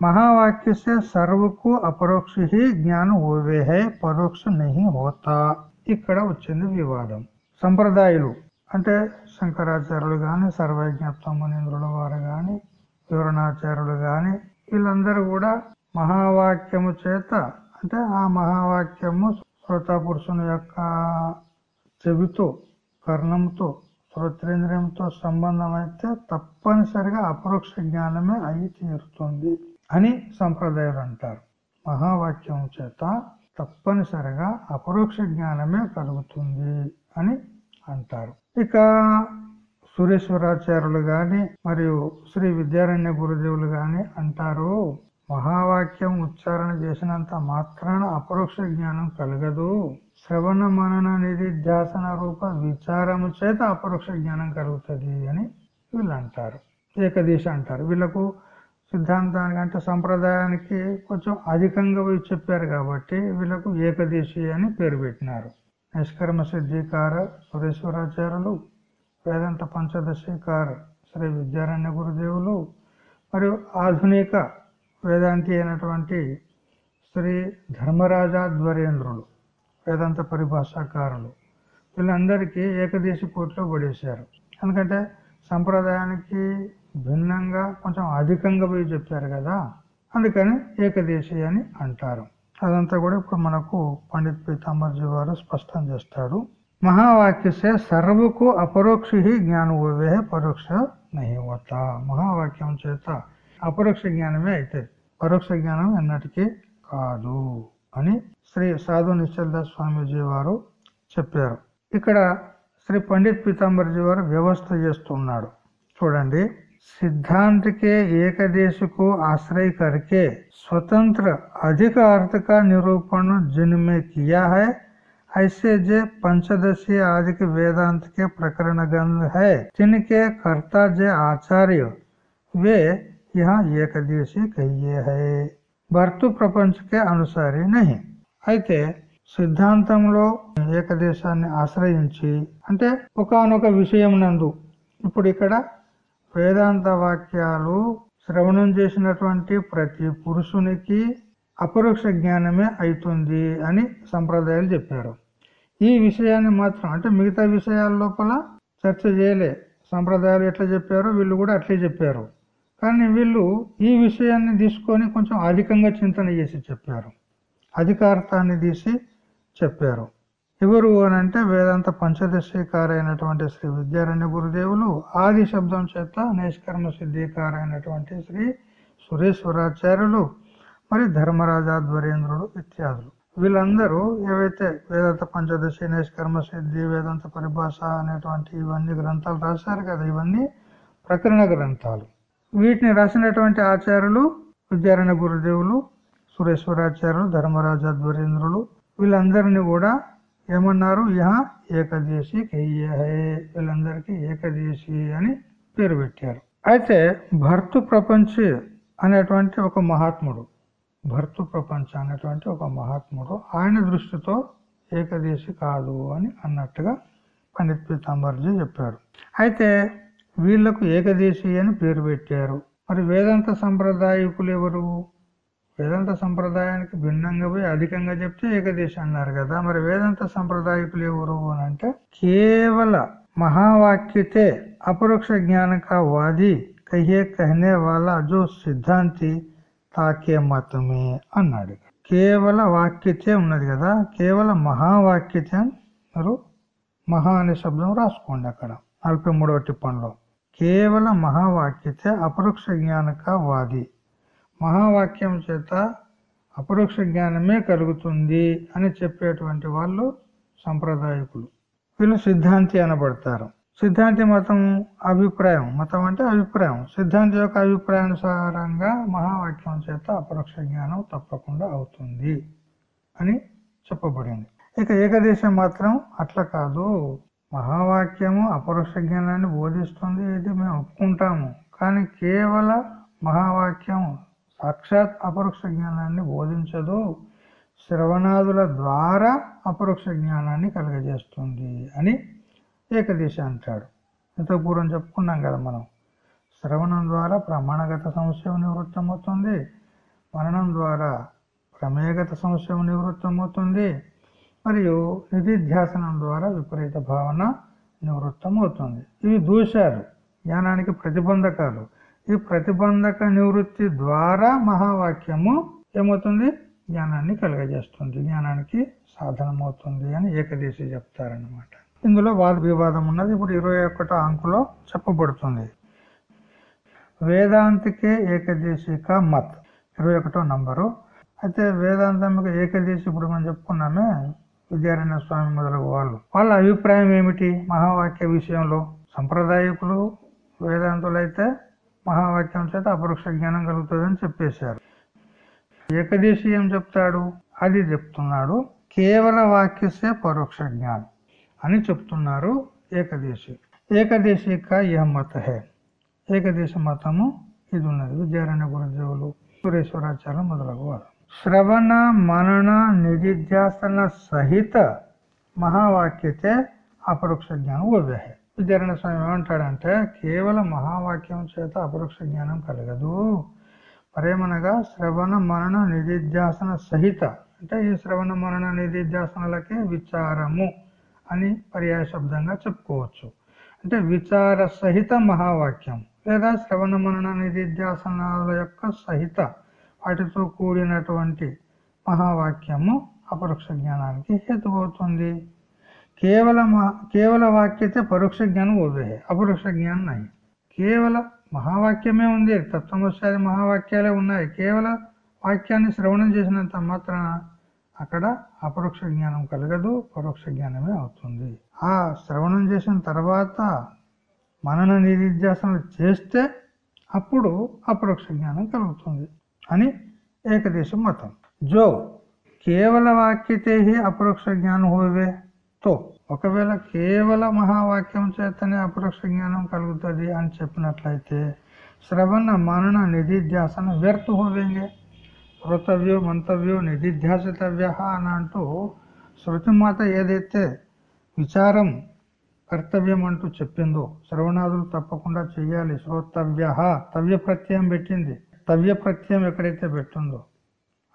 महावाक्य से सर्व को अपरोक्ष ही ज्ञान होवे है పరోక్ష నహి హోతా ఇక్కడ వచ్చింది వివాదం సంప్రదాయాలు అంటే శంకరాచార్యులు గాని సర్వజ్ఞత్వం మునీంద్రుల వారు గాని వివరణాచార్యులు గాని వీళ్ళందరూ కూడా మహావాక్యము చేత అంటే ఆ మహావాక్యము శ్రోత పురుషుని యొక్క చెవితో కర్ణంతో శ్రోత్రేంద్రియంతో సంబంధం అయితే తప్పనిసరిగా అపరోక్ష జ్ఞానమే అయి తీరుతుంది అని సంప్రదాయాలు అంటారు మహావాక్యం చేత తప్పనిసరిగా అపరోక్ష జ్ఞానమే కలుగుతుంది అని అంటారు. ఇక సురేశ్వరాచార్యులు గాని మరియు శ్రీ విద్యారణ్య గురుదేవులు గాని అంటారు మహావాక్యం ఉచ్చారణ చేసినంత మాత్రాన అపరోక్ష జ్ఞానం కలగదు. శ్రవణ మనన నిధిధ్యాసన రూప విచారము చేత అపరోక్ష జ్ఞానం కలుగుతుంది అని వీళ్ళు అంటారు ఏకదీశ అంటారు. వీళ్ళకు సిద్ధాంతానికి అంటే సంప్రదాయానికి కొంచెం అధికంగా పోయి చెప్పారు కాబట్టి వీళ్ళకు ఏకదేశి అని పేరు పెట్టినారు. నిష్కర్మ సిద్ధికార సురేశ్వరాచార్యులు వేదాంత పంచదశికార శ్రీ విద్యారణ్య గురుదేవులు మరియు ఆధునిక వేదాంతి అయినటువంటి శ్రీ ధర్మరాజాధ్వర్యేంద్రులు వేదాంత పరిభాషాకారులు. వీళ్ళందరికీ ఏకదేశి కోట్లో పడేశారు. ఎందుకంటే సంప్రదాయానికి భిన్నంగా కొంచెం అధికంగా పోయి చెప్పారు కదా అందుకని ఏకదేశి అని అంటారు. అదంతా కూడా ఇప్పుడు మనకు పండిత్ పీతాంబర్జీ వారు స్పష్టం చేస్తాడు. మహావాక్యసే సర్వకు అపరోక్షి జ్ఞానం పరోక్ష నహివత మహావాక్యం చేత అపరోక్ష జ్ఞానమే అవుతుంది పరోక్ష జ్ఞానం ఎన్నటికీ కాదు అని శ్రీ సాధు నిశ్చల్దాస్ స్వామీజీ వారు చెప్పారు. ఇక్కడ శ్రీ పండిత్ పీతాంబర్జీ వారు వ్యవస్థ చేస్తున్నాడు. చూడండి. सिद्धांत के एक देश को आश्रय करके स्वतंत्र अधिक अर्थ का निरूपण जिनमें किया है ऐसे जे पंचदशी आदि के वेदांत के प्रकरण ग्रंथ है जिनके कर्ता जे आचार्य वे यहाँ एक देशी कहिए है భర్తు ప్రపంచ కే అనుసారి నహి అయితే సిద్ధాంతంలో ఏకదేశాన్ని ఆశ్రయించి అంటే ఒకనొక విషయం నందు ఇప్పుడు ఇక్కడ వేదాంత వాక్యాలు శ్రవణం చేసినటువంటి ప్రతి పురుషునికి అపరోక్ష జ్ఞానమే అవుతుంది అని సంప్రదాయాలు చెప్పారు. ఈ విషయాన్ని మాత్రం అంటే మిగతా విషయాల లోపల చర్చ చేయలే. సంప్రదాయాలు ఎట్లా చెప్పారో వీళ్ళు కూడా అట్లే చెప్పారు. కానీ వీళ్ళు ఈ విషయాన్ని తీసుకొని కొంచెం అధికంగా చింతన చేసి చెప్పారు. అధికార్థాన్ని తీసి చెప్పారు. ఎవరు అనంటే వేదాంత పంచదశీకారైనటువంటి శ్రీ విద్యారణ్య గురుదేవులు ఆది శబ్దం చేత నిష్కర్మ సిద్ధికారైనటువంటి శ్రీ సురేశ్వరాచార్యులు మరి ధర్మరాజాధ్వర్యేంద్రుడు ఇత్యాదులు. వీళ్ళందరూ ఏవైతే వేదాంత పంచదశి నిష్కర్మ సిద్ధి వేదాంత పరిభాష అనేటువంటి ఇవన్నీ గ్రంథాలు రాశారు కదా ఇవన్నీ ప్రకరణ గ్రంథాలు. వీటిని రాసినటువంటి ఆచార్యులు విద్యారణ్య గురుదేవులు సురేశ్వరాచార్యులు ధర్మరాజాధ్వర్యేంద్రులు వీళ్ళందరినీ కూడా ఏమన్నారు? యహ ఏకదేశి కయ్యహే వీళ్ళందరికీ ఏకదేశి అని పేరు పెట్టారు. అయితే భర్తు ప్రపంచ అనేటువంటి ఒక మహాత్ముడు భర్తు ప్రపంచ అనేటువంటి ఒక మహాత్ముడు ఆయన దృష్టితో ఏకదేశి కాదు అని అన్నట్టుగా పండిత్ పీతాంబర్జీ చెప్పాడు అయితే వీళ్ళకు ఏకదేశి అని పేరు పెట్టారు. మరి వేదాంత సంప్రదాయకులు ఎవరు? వేదాంత సంప్రదాయానికి భిన్నంగా పోయి అధికంగా చెప్తే ఏకదేశం అన్నారు కదా. మరి వేదాంత సంప్రదాయకులు ఎవరు అంటే కేవల మహావాక్యతే అపరోక్ష జ్ఞాన వాది కహే కహనే వాళ్ళ జో సిద్ధాంతి తాకే మతమే అన్నాడు. కేవల వాక్యతే ఉన్నది కదా. కేవల మహావాక్యతే మీరు మహా అనే శబ్దం రాసుకోండి అక్కడ. నలభై మూడవ టిప్పంలో కేవల మహావాక్యతే అపరోక్ష జ్ఞానక వాది మహావాక్యం చేత అపరోక్ష జ్ఞానమే కలుగుతుంది అని చెప్పేటువంటి వాళ్ళు సంప్రదాయకులు. వీళ్ళు సిద్ధాంతి అనబడతారు. సిద్ధాంతి మతం అభిప్రాయం. మతం అంటే అభిప్రాయం. సిద్ధాంతి యొక్క అభిప్రాయానుసారంగా మహావాక్యం చేత అపరోక్ష జ్ఞానం తప్పకుండా అవుతుంది అని చెప్పబడింది. ఇక ఏకదేశం మాత్రం అట్లా కాదు. మహావాక్యము అపరోక్ష జ్ఞానాన్ని బోధిస్తుంది ఇది మేము ఒప్పుకుంటాము. కానీ కేవల మహావాక్యం సాక్షాత్ అపరోక్ష జ్ఞానాన్ని బోధించదు. శ్రవణాదుల ద్వారా అపరోక్ష జ్ఞానాన్ని కలుగజేస్తుంది అని ఏకదేశ అంటాడు. ఇంత పూర్వం చెప్పుకున్నాం కదా మనం. శ్రవణం ద్వారా ప్రమాణగత సంశయం నివృత్తమవుతుంది. మననం ద్వారా ప్రమేయగత సంశయం నివృత్తమవుతుంది. మరియు నిధిధ్యాసనం ద్వారా విపరీత భావన నివృత్తం అవుతుంది ఇవి దూషాలు జ్ఞానానికి ప్రతిబంధకాలు. ఈ ప్రతిబంధక నివృత్తి ద్వారా మహావాక్యము ఏమవుతుంది? జ్ఞానాన్ని కలుగజేస్తుంది. జ్ఞానానికి సాధనమవుతుంది అని ఏకదేశి చెప్తారనమాట ఇందులో వాద వివాదం ఉన్నది. ఇప్పుడు ఇరవై ఒకటో అంకులో చెప్పబడుతుంది. వేదాంతికే ఏకదేశిక మత్. ఇరవై ఒకటో నంబరు. అయితే వేదాంతం ఏకదేశి ఇప్పుడు మనం చెప్పుకున్నామే. విద్యారణ్య స్వామి మొదలగు వాళ్ళు. వాళ్ళ అభిప్రాయం ఏమిటి? మహావాక్య విషయంలో సంప్రదాయకులు వేదాంతులైతే మహావాక్యం చేత అపరోక్ష జ్ఞానం కలుగుతుందని చెప్పేశారు. ఏకదేశి ఏం చెప్తాడు? అది చెప్తున్నాడు కేవల వాక్యసే పరోక్ష జ్ఞానం అని చెప్తున్నారు ఏకదేశి. ఏకదేశిక యహ మత హే ఏకదేశ మతము ఇది ఉన్నది విద్యారణ్య గురుదేవులు సురేశ్వరాచార్య మొదలగు వారు శ్రవణ మనన నిధిధ్యాసన సహిత మహావాక్యతే అపరోక్ష జ్ఞానం ఓవ్యహే విద్యారణ్య స్వామి ఏమంటాడంటే కేవలం మహావాక్యం చేత అపరోక్ష జ్ఞానం కలగదు. మరేమనగా శ్రవణ మరణ నిధిధ్యాసన సహిత అంటే ఈ శ్రవణ మరణ నిధిధ్యాసనలకే విచారము అని పర్యాయ శబ్దంగా చెప్పుకోవచ్చు. అంటే విచార సహిత మహావాక్యం లేదా శ్రవణ మరణ నిధిధ్యాసనాల యొక్క సహిత వాటితో కూడినటువంటి మహావాక్యము అపరోక్ష జ్ఞానానికి హేతువవుతుంది. కేవల కేవల వాక్యతే పరోక్ష జ్ఞానం ఓవే అపరోక్ష జ్ఞానం నాయి. కేవల మహావాక్యమే ఉంది తత్వమశాది మహావాక్యాలే ఉన్నాయి. కేవల వాక్యాన్ని శ్రవణం చేసినంత మాత్రాన అక్కడ అపరోక్ష జ్ఞానం కలగదు పరోక్ష జ్ఞానమే అవుతుంది. ఆ శ్రవణం చేసిన తర్వాత మనన నిధిధ్యాసనలు చేస్తే అప్పుడు అపరోక్ష జ్ఞానం కలుగుతుంది అని ఏకదేశం మతం. జో కేవల వాక్యతే అపరోక్ష జ్ఞానం హోవే. తో ఒకవేళ కేవల మహావాక్యం చేతనే అపరోక్ష జ్ఞానం కలుగుతుంది అని చెప్పినట్లయితే శ్రవణ మనన నిధిధ్యాసన వ్యర్థ హోవేంగే శ్రోతవ్యో మంతవ్యో నిధిధ్యాసితవ్య అని అంటూ శృతిమాత ఏదైతే విచారం కర్తవ్యం అంటూ చెప్పిందో శ్రవణాదులు తప్పకుండా చెయ్యాలి శ్రోతవ్య తవ్య ప్రత్యయం పెట్టింది. తవ్య ప్రత్యయం ఎక్కడైతే పెట్టిందో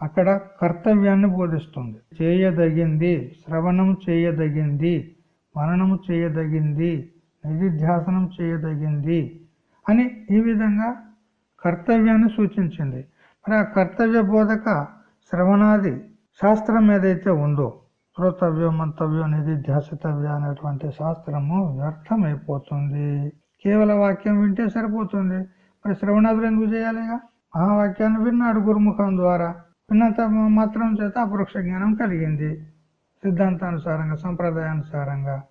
అక్కడ కర్తవ్యాన్ని బోధిస్తుంది. చేయదగింది శ్రవణం చేయదగింది మననం చేయదగింది నిధిధ్యాసనం చేయదగింది అని ఈ విధంగా కర్తవ్యాన్ని సూచించింది. మరి ఆ కర్తవ్య బోధక శ్రవణాది శాస్త్రం ఏదైతే ఉందో శ్రోతవ్యం మంతవ్యం నిధిధ్యాసితవ్య అనేటువంటి శాస్త్రము వ్యర్థమైపోతుంది. కేవల వాక్యం వింటే సరిపోతుంది. మరి శ్రవణాదులు ఎందుకు చేయాలిగా? మహావాక్యాన్ని విన్నాడు గురుముఖం ద్వారా. ఉన్నంత మాత్రం చేత అపరోక్ష జ్ఞానం కలిగింది. సిద్ధాంతానుసారంగా సంప్రదాయానుసారంగా.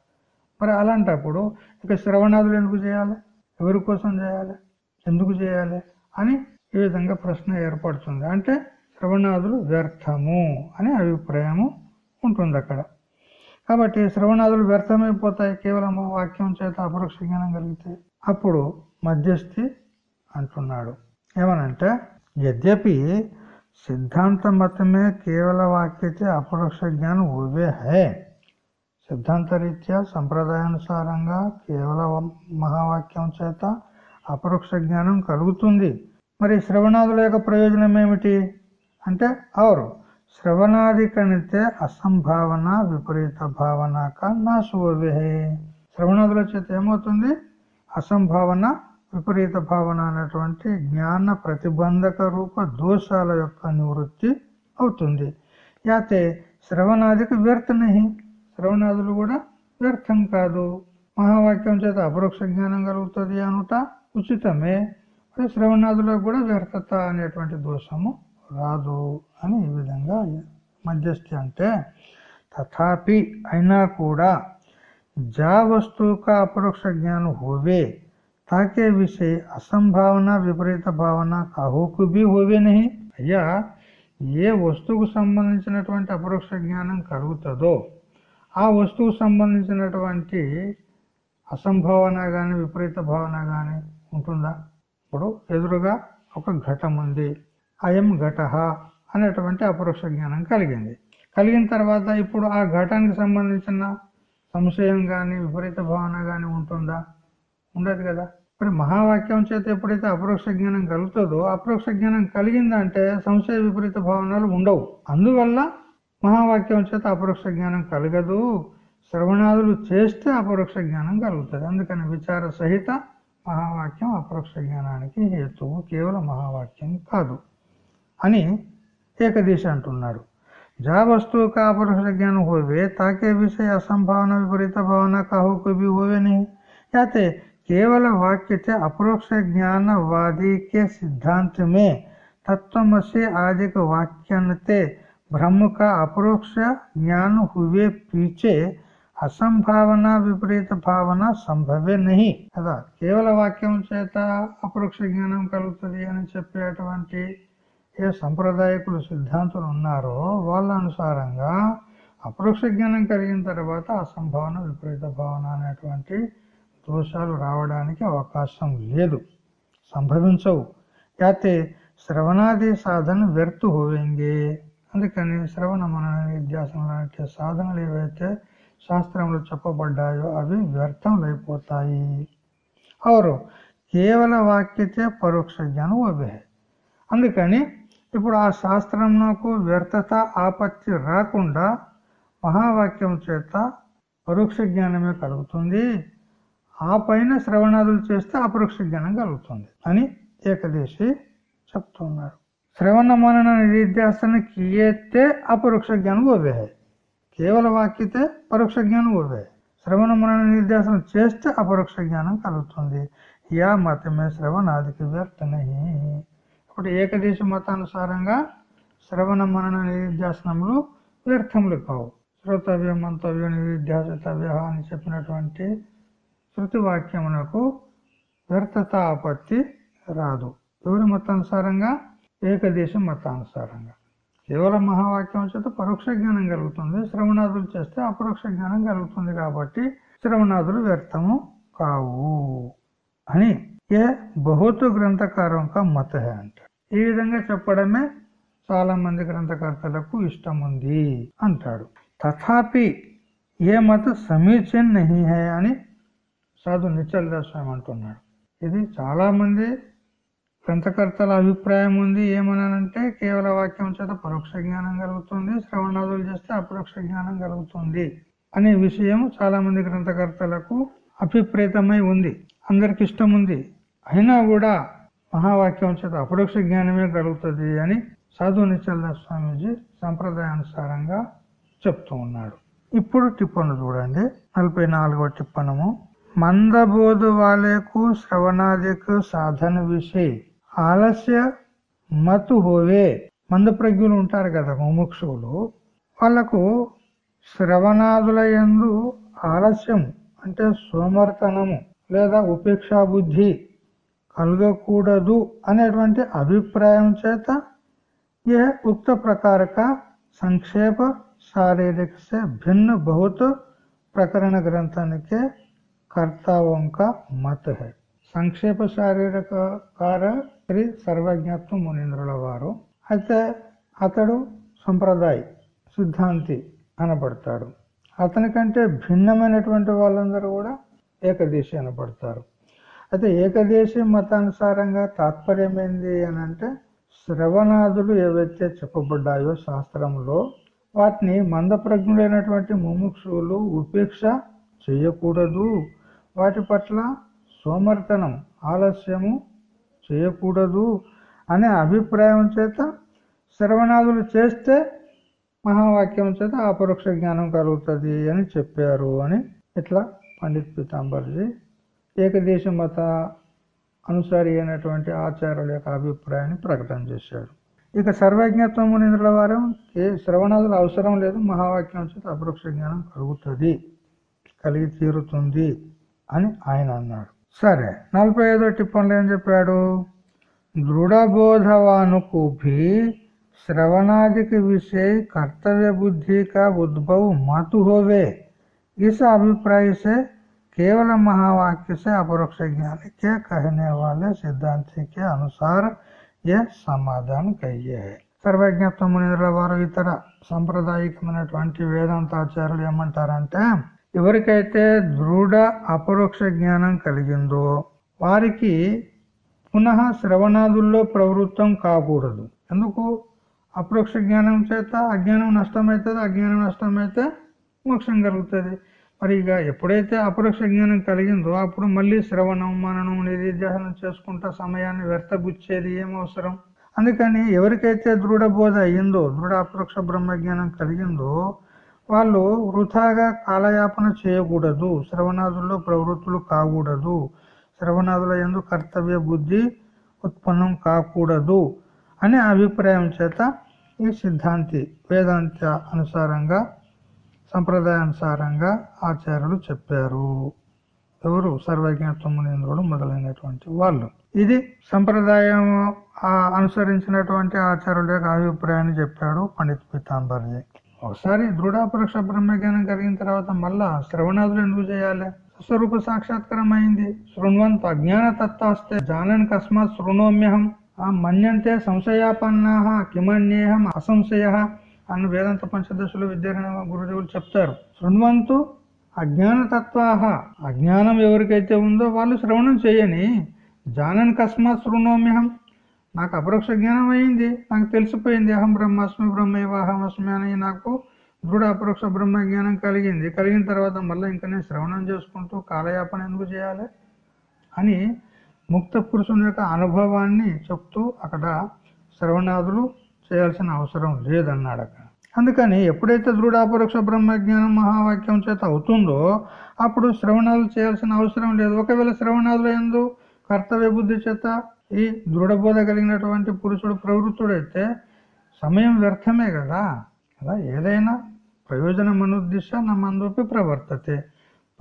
మరి అలాంటప్పుడు ఇక శ్రవణాదులు ఎందుకు చేయాలి? ఎవరి కోసం చేయాలి? ఎందుకు చేయాలి? అని ఈ విధంగా ప్రశ్న ఏర్పడుతుంది. అంటే శ్రవణాదులు వ్యర్థము అనే అభిప్రాయము ఉంటుంది అక్కడ. కాబట్టి శ్రవణాదులు వ్యర్థమైపోతాయి కేవలం వాక్యం చేత అపరోక్ష జ్ఞానం కలిగితే. అప్పుడు మధ్యస్థి అంటున్నాడు. ఏమనంటే యద్యపి सिद्धांत मत में केवल वाक्य से अपरोक्ष ज्ञान हुए है సిద్ధాంత రీత్యా సంప్రదాయానుసారంగా కేవల మహావాక్యం చేత అపరోక్ష జ్ఞానం కలుగుతుంది మరి శ్రవణాదుల యొక్క ప్రయోజనం ఏమిటి అంటే అవరు శ్రవణాది కనితే అసంభావన విపరీత భావన కన్నా శ్రవణాదుల చేత ఏమవుతుంది అసంభావన విపరీత భావన అనేటువంటి జ్ఞాన ప్రతిబంధక రూప దోషాల యొక్క నివృత్తి అవుతుంది. యాతే శ్రవణాదికి వ్యర్థనహి శ్రవణాదులు కూడా వ్యర్థం కాదు. మహావాక్యం చేత అపరోక్ష జ్ఞానం కలుగుతుంది అనుట ఉచితమే. మరి శ్రవణాదులకు కూడా వ్యర్థత అనేటువంటి దోషము రాదు అని ఈ విధంగా మధ్యస్థి అంటే తథాపి అయినా కూడా జా వస్తువు అపరోక్ష జ్ఞానం హోవే తాకే విషయ అసంభావన విపరీత భావన కాహోకు బి హోవే నహి అయ్యా ఏ వస్తువుకు సంబంధించినటువంటి అపరోక్ష జ్ఞానం కలుగుతుందో ఆ వస్తువు సంబంధించినటువంటి అసంభావన కానీ విపరీత భావన కానీ ఉంటుందా ఇప్పుడు ఎదురుగా ఒక ఘటం ఉంది అయం ఘట అనేటువంటి అపరోక్ష జ్ఞానం కలిగింది। కలిగిన తర్వాత ఇప్పుడు ఆ ఘటానికి సంబంధించిన సంశయం కానీ విపరీత భావన కానీ ఉంటుందా? ఉండదు కదా మరి మహావాక్యం చేత ఎప్పుడైతే అపరోక్ష జ్ఞానం కలుగుతుందో అపరోక్ష జ్ఞానం కలిగిందంటే సంశయ విపరీత భావనలు ఉండవు అందువల్ల మహావాక్యం చేత అపరోక్ష జ్ఞానం కలగదు శ్రవణాదులు చేస్తే అపరోక్ష జ్ఞానం కలుగుతుంది అందుకని విచార సహిత మహావాక్యం అపరోక్ష జ్ఞానానికి హేతువు కేవలం మహావాక్యం కాదు అని ఏకదీశ అంటున్నాడు जा वस्तु का अपरोक्ष ज्ञान होवे ताके विषय असंभावना विपरीत भावना का हो कोई भी होवे नहीं याते केवल वाक्य थे अपरोक्ष ज्ञानवादी के सिद्धांत में तत्वमसी आदि वाक्यनते ब्रह्म का अपरोक्ष ज्ञान हुए पीछे అసంభావన విపరీత భావన సంభవే నహి కదా కేవల వాక్యం చేత అపరోక్ష జ్ఞానం కలుగుతుంది అని చెప్పేటువంటి ఏ సంప్రదాయకులు సిద్ధాంతులు ఉన్నారో వాళ్ళ అనుసారంగా అపరోక్ష జ్ఞానం కలిగిన తర్వాత అసంభావన విపరీత భావన అనేటువంటి దోషాలు రావడానికి అవకాశం లేదు. సంభవించవు. అయితే శ్రవణాది సాధన వ్యర్థ హోవేంగే. అందుకని శ్రవణ మన లాంటి సాధనలు ఏవైతే శాస్త్రంలో చెప్పబడ్డాయో అవి వ్యర్థములైపోతాయి అవరు కేవల వాక్యతే పరోక్ష జ్ఞానం అవే అందుకని ఇప్పుడు ఆ శాస్త్రంకు వ్యర్థత ఆపత్తి రాకుండా మహావాక్యం చేత పరోక్ష జ్ఞానమే కలుగుతుంది. ఆ పైన శ్రవణాదులు చేస్తే అపరోక్ష జ్ఞానం కలుగుతుంది అని ఏకదేశి చెప్తున్నారు. శ్రవణ మనన నిధ్యాసన కియేతే అపరోక్ష జ్ఞానం ఓవే కేవల వాక్యతే పరోక్ష జ్ఞానం ఓవే శ్రవణ మనన నిధ్యాసన చేస్తే అపరోక్ష జ్ఞానం కలుగుతుంది. యా మతమే శ్రవణాదికి వ్యర్థనహి ఇప్పుడు ఏకదేశ మతానుసారంగా శ్రవణ మనన నిధ్యాసనములు వ్యర్థములు కావు. శ్రోతవ్య మంతవ్య నిధ్యాసితవ్య అని చెప్పినటువంటి శృతి వాక్యమునకు వ్యర్థత ఆపత్తి రాదు. ఎవరి మతానుసారంగా? ఏకదేశం మతానుసారంగా. కేవలం మహావాక్యం చేత పరోక్ష జ్ఞానం కలుగుతుంది. శ్రవణాదులు చేస్తే అపరోక్ష జ్ఞానం కలుగుతుంది కాబట్టి శ్రవణాదులు వ్యర్థము కావు అని ఏ బహుత్ గ్రంథకారం కా మత అంట ఈ విధంగా చెప్పడమే చాలా మంది గ్రంథకర్తలకు ఇష్టం ఉంది అంటాడు. తథాపి ఏ మత సమీచీన్ నహి హే అని సాధు నిశ్చలదాస్వామి అంటున్నాడు. ఇది చాలామంది గ్రంథకర్తల అభిప్రాయం ఉంది. ఏమనంటే కేవల వాక్యం చేత పరోక్ష జ్ఞానం కలుగుతుంది శ్రవణాదులు చేస్తే అపరోక్ష జ్ఞానం కలుగుతుంది అనే విషయం చాలామంది గ్రంథకర్తలకు అభిప్రేతమై ఉంది. అందరికి ఇష్టం ఉంది. అయినా కూడా మహావాక్యం చేత అపరోక్ష జ్ఞానమే కలుగుతుంది అని సాధు నిశ్చలదాస్ స్వామీజీ సంప్రదాయానుసారంగా చెప్తూ ఉన్నాడు. ఇప్పుడు టిప్పను చూడండి. నలభై నాలుగో టిప్పనము. మందబోధు వాలేకు శ్రవణాదికు సాధన విషయ ఆలస్య మతు హోవే మంద ప్రజ్ఞులు ఉంటారు కదా ముముక్షువులు వాళ్లకు శ్రవణాదుల ఎందు ఆలస్యం అంటే సోమర్తనము లేదా ఉపేక్షా బుద్ధి కలగకూడదు అనేటువంటి అభిప్రాయం చేత ఏ ఉక్త प्रकार का संक्षेप शारीरिक से भिन्न बहुत प्रकरण ग्रंथन के कर्ताओं का मत है సంక్షేప శారీరక కార శ్రీ సర్వజ్ఞత్వం మునీంద్రుల వారు అయితే అతడు సంప్రదాయ సిద్ధాంతి అనబడతాడు అతని కంటే భిన్నమైనటువంటి వాళ్ళందరూ కూడా ఏకదేశి అనబడతారు అయితే ఏకదేశీ మతానుసారంగా తాత్పర్యం ఏంది అని అంటే శ్రవణాదులు ఏవైతే చెప్పబడ్డాయో శాస్త్రంలో వాటిని మందప్రజ్ఞుడైనటువంటి ముముక్షువులు ఉపేక్ష చేయకూడదు వాటి పట్ల సోమర్తనం ఆలస్యము చేయకూడదు అనే అభిప్రాయం చేత శ్రవణాదులు చేస్తే మహావాక్యం చేత అపరోక్ష జ్ఞానం కలుగుతుంది అని చెప్పారు అని ఇట్లా పండిత్ పీతాంబర్జీ ఏకదేశ మత అనుసారి అయినటువంటి ఆచార్యుల యొక్క అభిప్రాయాన్ని ప్రకటన చేశాడు. ఇక సర్వజ్ఞత్వం నిధుల వారం ఏ శ్రవణాదులు అవసరం లేదు మహావాక్యం చేత అపరోక్ష జ్ఞానం కలుగుతుంది కలిగి తీరుతుంది. అని ఆయన అన్నాడు సరే నలభై ఐదో టిప్పన్లో ఏం చెప్పాడు దృఢబోధవానుకు भी श्रवणादिक विषय कर्तव्य बुद्धि का उद्भव मत होवे इस अभिप्राय से केवल महावाक्य से अपरोक्ष ज्ञान के कहने वाले सिद्धांति के अनुसार यह समाधान कहिए है సర్వజ్ఞత్వ మునింద్రుల వారు ఇతర సాంప్రదాయికమైనటువంటి వేదాంతాచార్యులు ఏమంటారంటే ఎవరికైతే దృఢ అపరోక్ష జ్ఞానం కలిగిందో వారికి పునః శ్రవణాదుల్లో ప్రవృత్తం కాకూడదు. ఎందుకు? అపరోక్ష జ్ఞానం చేత అజ్ఞానం నష్టమవుతుంది అజ్ఞానం నష్టమైతే మోక్షం కలుగుతుంది. మరి ఇక ఎప్పుడైతే అపరోక్ష జ్ఞానం కలిగిందో అప్పుడు మళ్ళీ శ్రవణం మననం నిధిధ్యాసనం చేసుకుంటా సమయాన్ని వ్యర్థబుచ్చేది ఏం అవసరం అందుకని ఎవరికైతే దృఢ బోధ అయ్యిందో దృఢ అపరోక్ష బ్రహ్మజ్ఞానం కలిగిందో వాళ్ళు వృథాగా కాలయాపన చేయకూడదు శ్రవణాదుల్లో ప్రవృత్తులు కాకూడదు శ్రవణాదుల ఎందు కర్తవ్య బుద్ధి ఉత్పన్నం కాకూడదు అనే అభిప్రాయం చేత ఈ సిద్ధాంతి వేదాంత అనుసారంగా సంప్రదాయానుసారంగా ఆచార్యులు చెప్పారు. ఎవరు? సర్వజ్ఞత్వమునేంద్రుడు మొదలైనటువంటి వాళ్ళు. ఇది సంప్రదాయం అనుసరించినటువంటి ఆచార్యుల యొక్క అభిప్రాయాన్ని చెప్పాడు పండిత్ పీతాంబర్జీ. ఒకసారి దృఢాపరక్ష బ్రహ్మజ్ఞానం కలిగిన తర్వాత మళ్ళా శ్రవణాదులు ఎందుకు చేయాలి? స్వరూప సాక్షాత్కారం అయింది శృణ్వంత అజ్ఞాన తత్వాస్తే జానన్ కస్మాత్ శృణోమ్యహం. మన్యంతే సంశయాపన్నా కిమన్యేహం అసంశయ అన్న వేదాంత పంచదశలో విద్యారణ గురుదేవులు చెప్తారు. శృణ్వంతు అజ్ఞానతత్వాహ. అజ్ఞానం ఎవరికైతే ఉందో వాళ్ళు శ్రవణం చేయని జానన్ కస్మాత్ శృణోమ్యహం. నాకు అపరోక్ష జ్ఞానం అయింది నాకు తెలిసిపోయింది. అహం బ్రహ్మాస్మి బ్రహ్మైవ అహమస్మి అని నాకు దృఢ అపరోక్ష బ్రహ్మ జ్ఞానం కలిగింది. కలిగిన తర్వాత మళ్ళీ ఇంకా నేను శ్రవణం చేసుకుంటూ కాలయాపన ఎందుకు చేయాలి అని ముక్త పురుషుని యొక్క అనుభవాన్ని చెప్తూ అక్కడ శ్రవణాదులు చేయాల్సిన అవసరం లేదన్నాడు అక్కడ. అందుకని ఎప్పుడైతే దృఢాపరోక్ష బ్రహ్మజ్ఞానం మహావాక్యం చేత అవుతుందో అప్పుడు శ్రవణాలు చేయాల్సిన అవసరం లేదు. ఒకవేళ శ్రవణాదులు ఎందు కర్తవ్య బుద్ధి చేత ఈ దృఢబోధ కలిగినటువంటి పురుషుడు ప్రవృత్తుడైతే సమయం వ్యర్థమే కదా. అలా ఏదైనా ప్రయోజనం అనుద్దిశ నా మందోపి ప్రవర్తతే.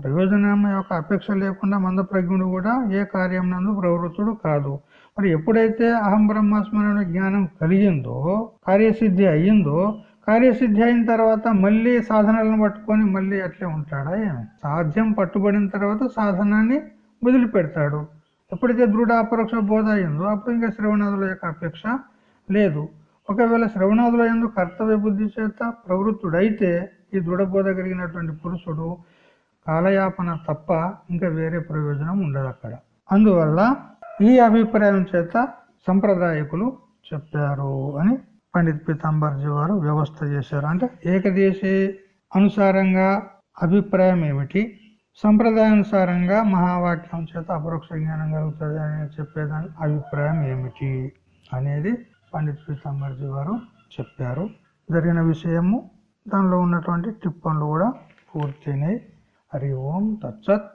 ప్రయోజనం యొక్క అపేక్ష లేకుండా మంద ప్రజ్ఞుడు కూడా ఏ కార్యం నందు ప్రవృత్తుడు కాదు. మరి ఎప్పుడైతే అహం బ్రహ్మాస్మరణ జ్ఞానం కలిగిందో కార్యసిద్ధి అయ్యిందో కార్యసిద్ధి అయిన తర్వాత మళ్ళీ సాధనలను పట్టుకొని మళ్ళీ అట్లే ఉంటాడా ఏమి? సాధ్యం పట్టుబడిన తర్వాత సాధనాన్ని వదిలిపెడతాడు. ఎప్పుడైతే దృఢ అపరోక్ష బోధ అయిందో అప్పుడు ఇంకా శ్రవణాదుల యొక్క అపేక్ష లేదు. ఒకవేళ శ్రవణాదుల ఎందు కర్తవ్య బుద్ధి చేత ప్రవృత్తుడైతే ఈ దృఢబోధ కలిగినటువంటి పురుషుడు కాలయాపన తప్ప ఇంకా వేరే ప్రయోజనం ఉండదు అక్కడ. అందువల్ల ఈ అభిప్రాయం చేత సంప్రదాయకులు చెప్పారు అని పండిత్ పీతాంబర్జీ వారు వ్యవస్థ చేశారు. అంటే ఏకదేశీ అనుసారంగా అభిప్రాయం ఏమిటి? సంప్రదాయానుసారంగా మహావాక్యం చేత అపరోక్ష జ్ఞానం కలుగుతుంది అని చెప్పేదాని అభిప్రాయం ఏమిటి అనేది పండిత్ పీతాంబర్జీ వారు చెప్పారు. జరిగిన విషయము దానిలో ఉన్నటువంటి టిప్పన్లు కూడా పూర్తయినాయి హరి ఓం తచ్చత్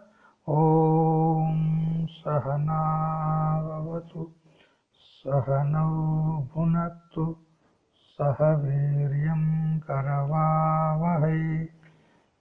ఓం సహనావతు. సహనౌ భునక్తు సహ వీర్యం కరవావహై.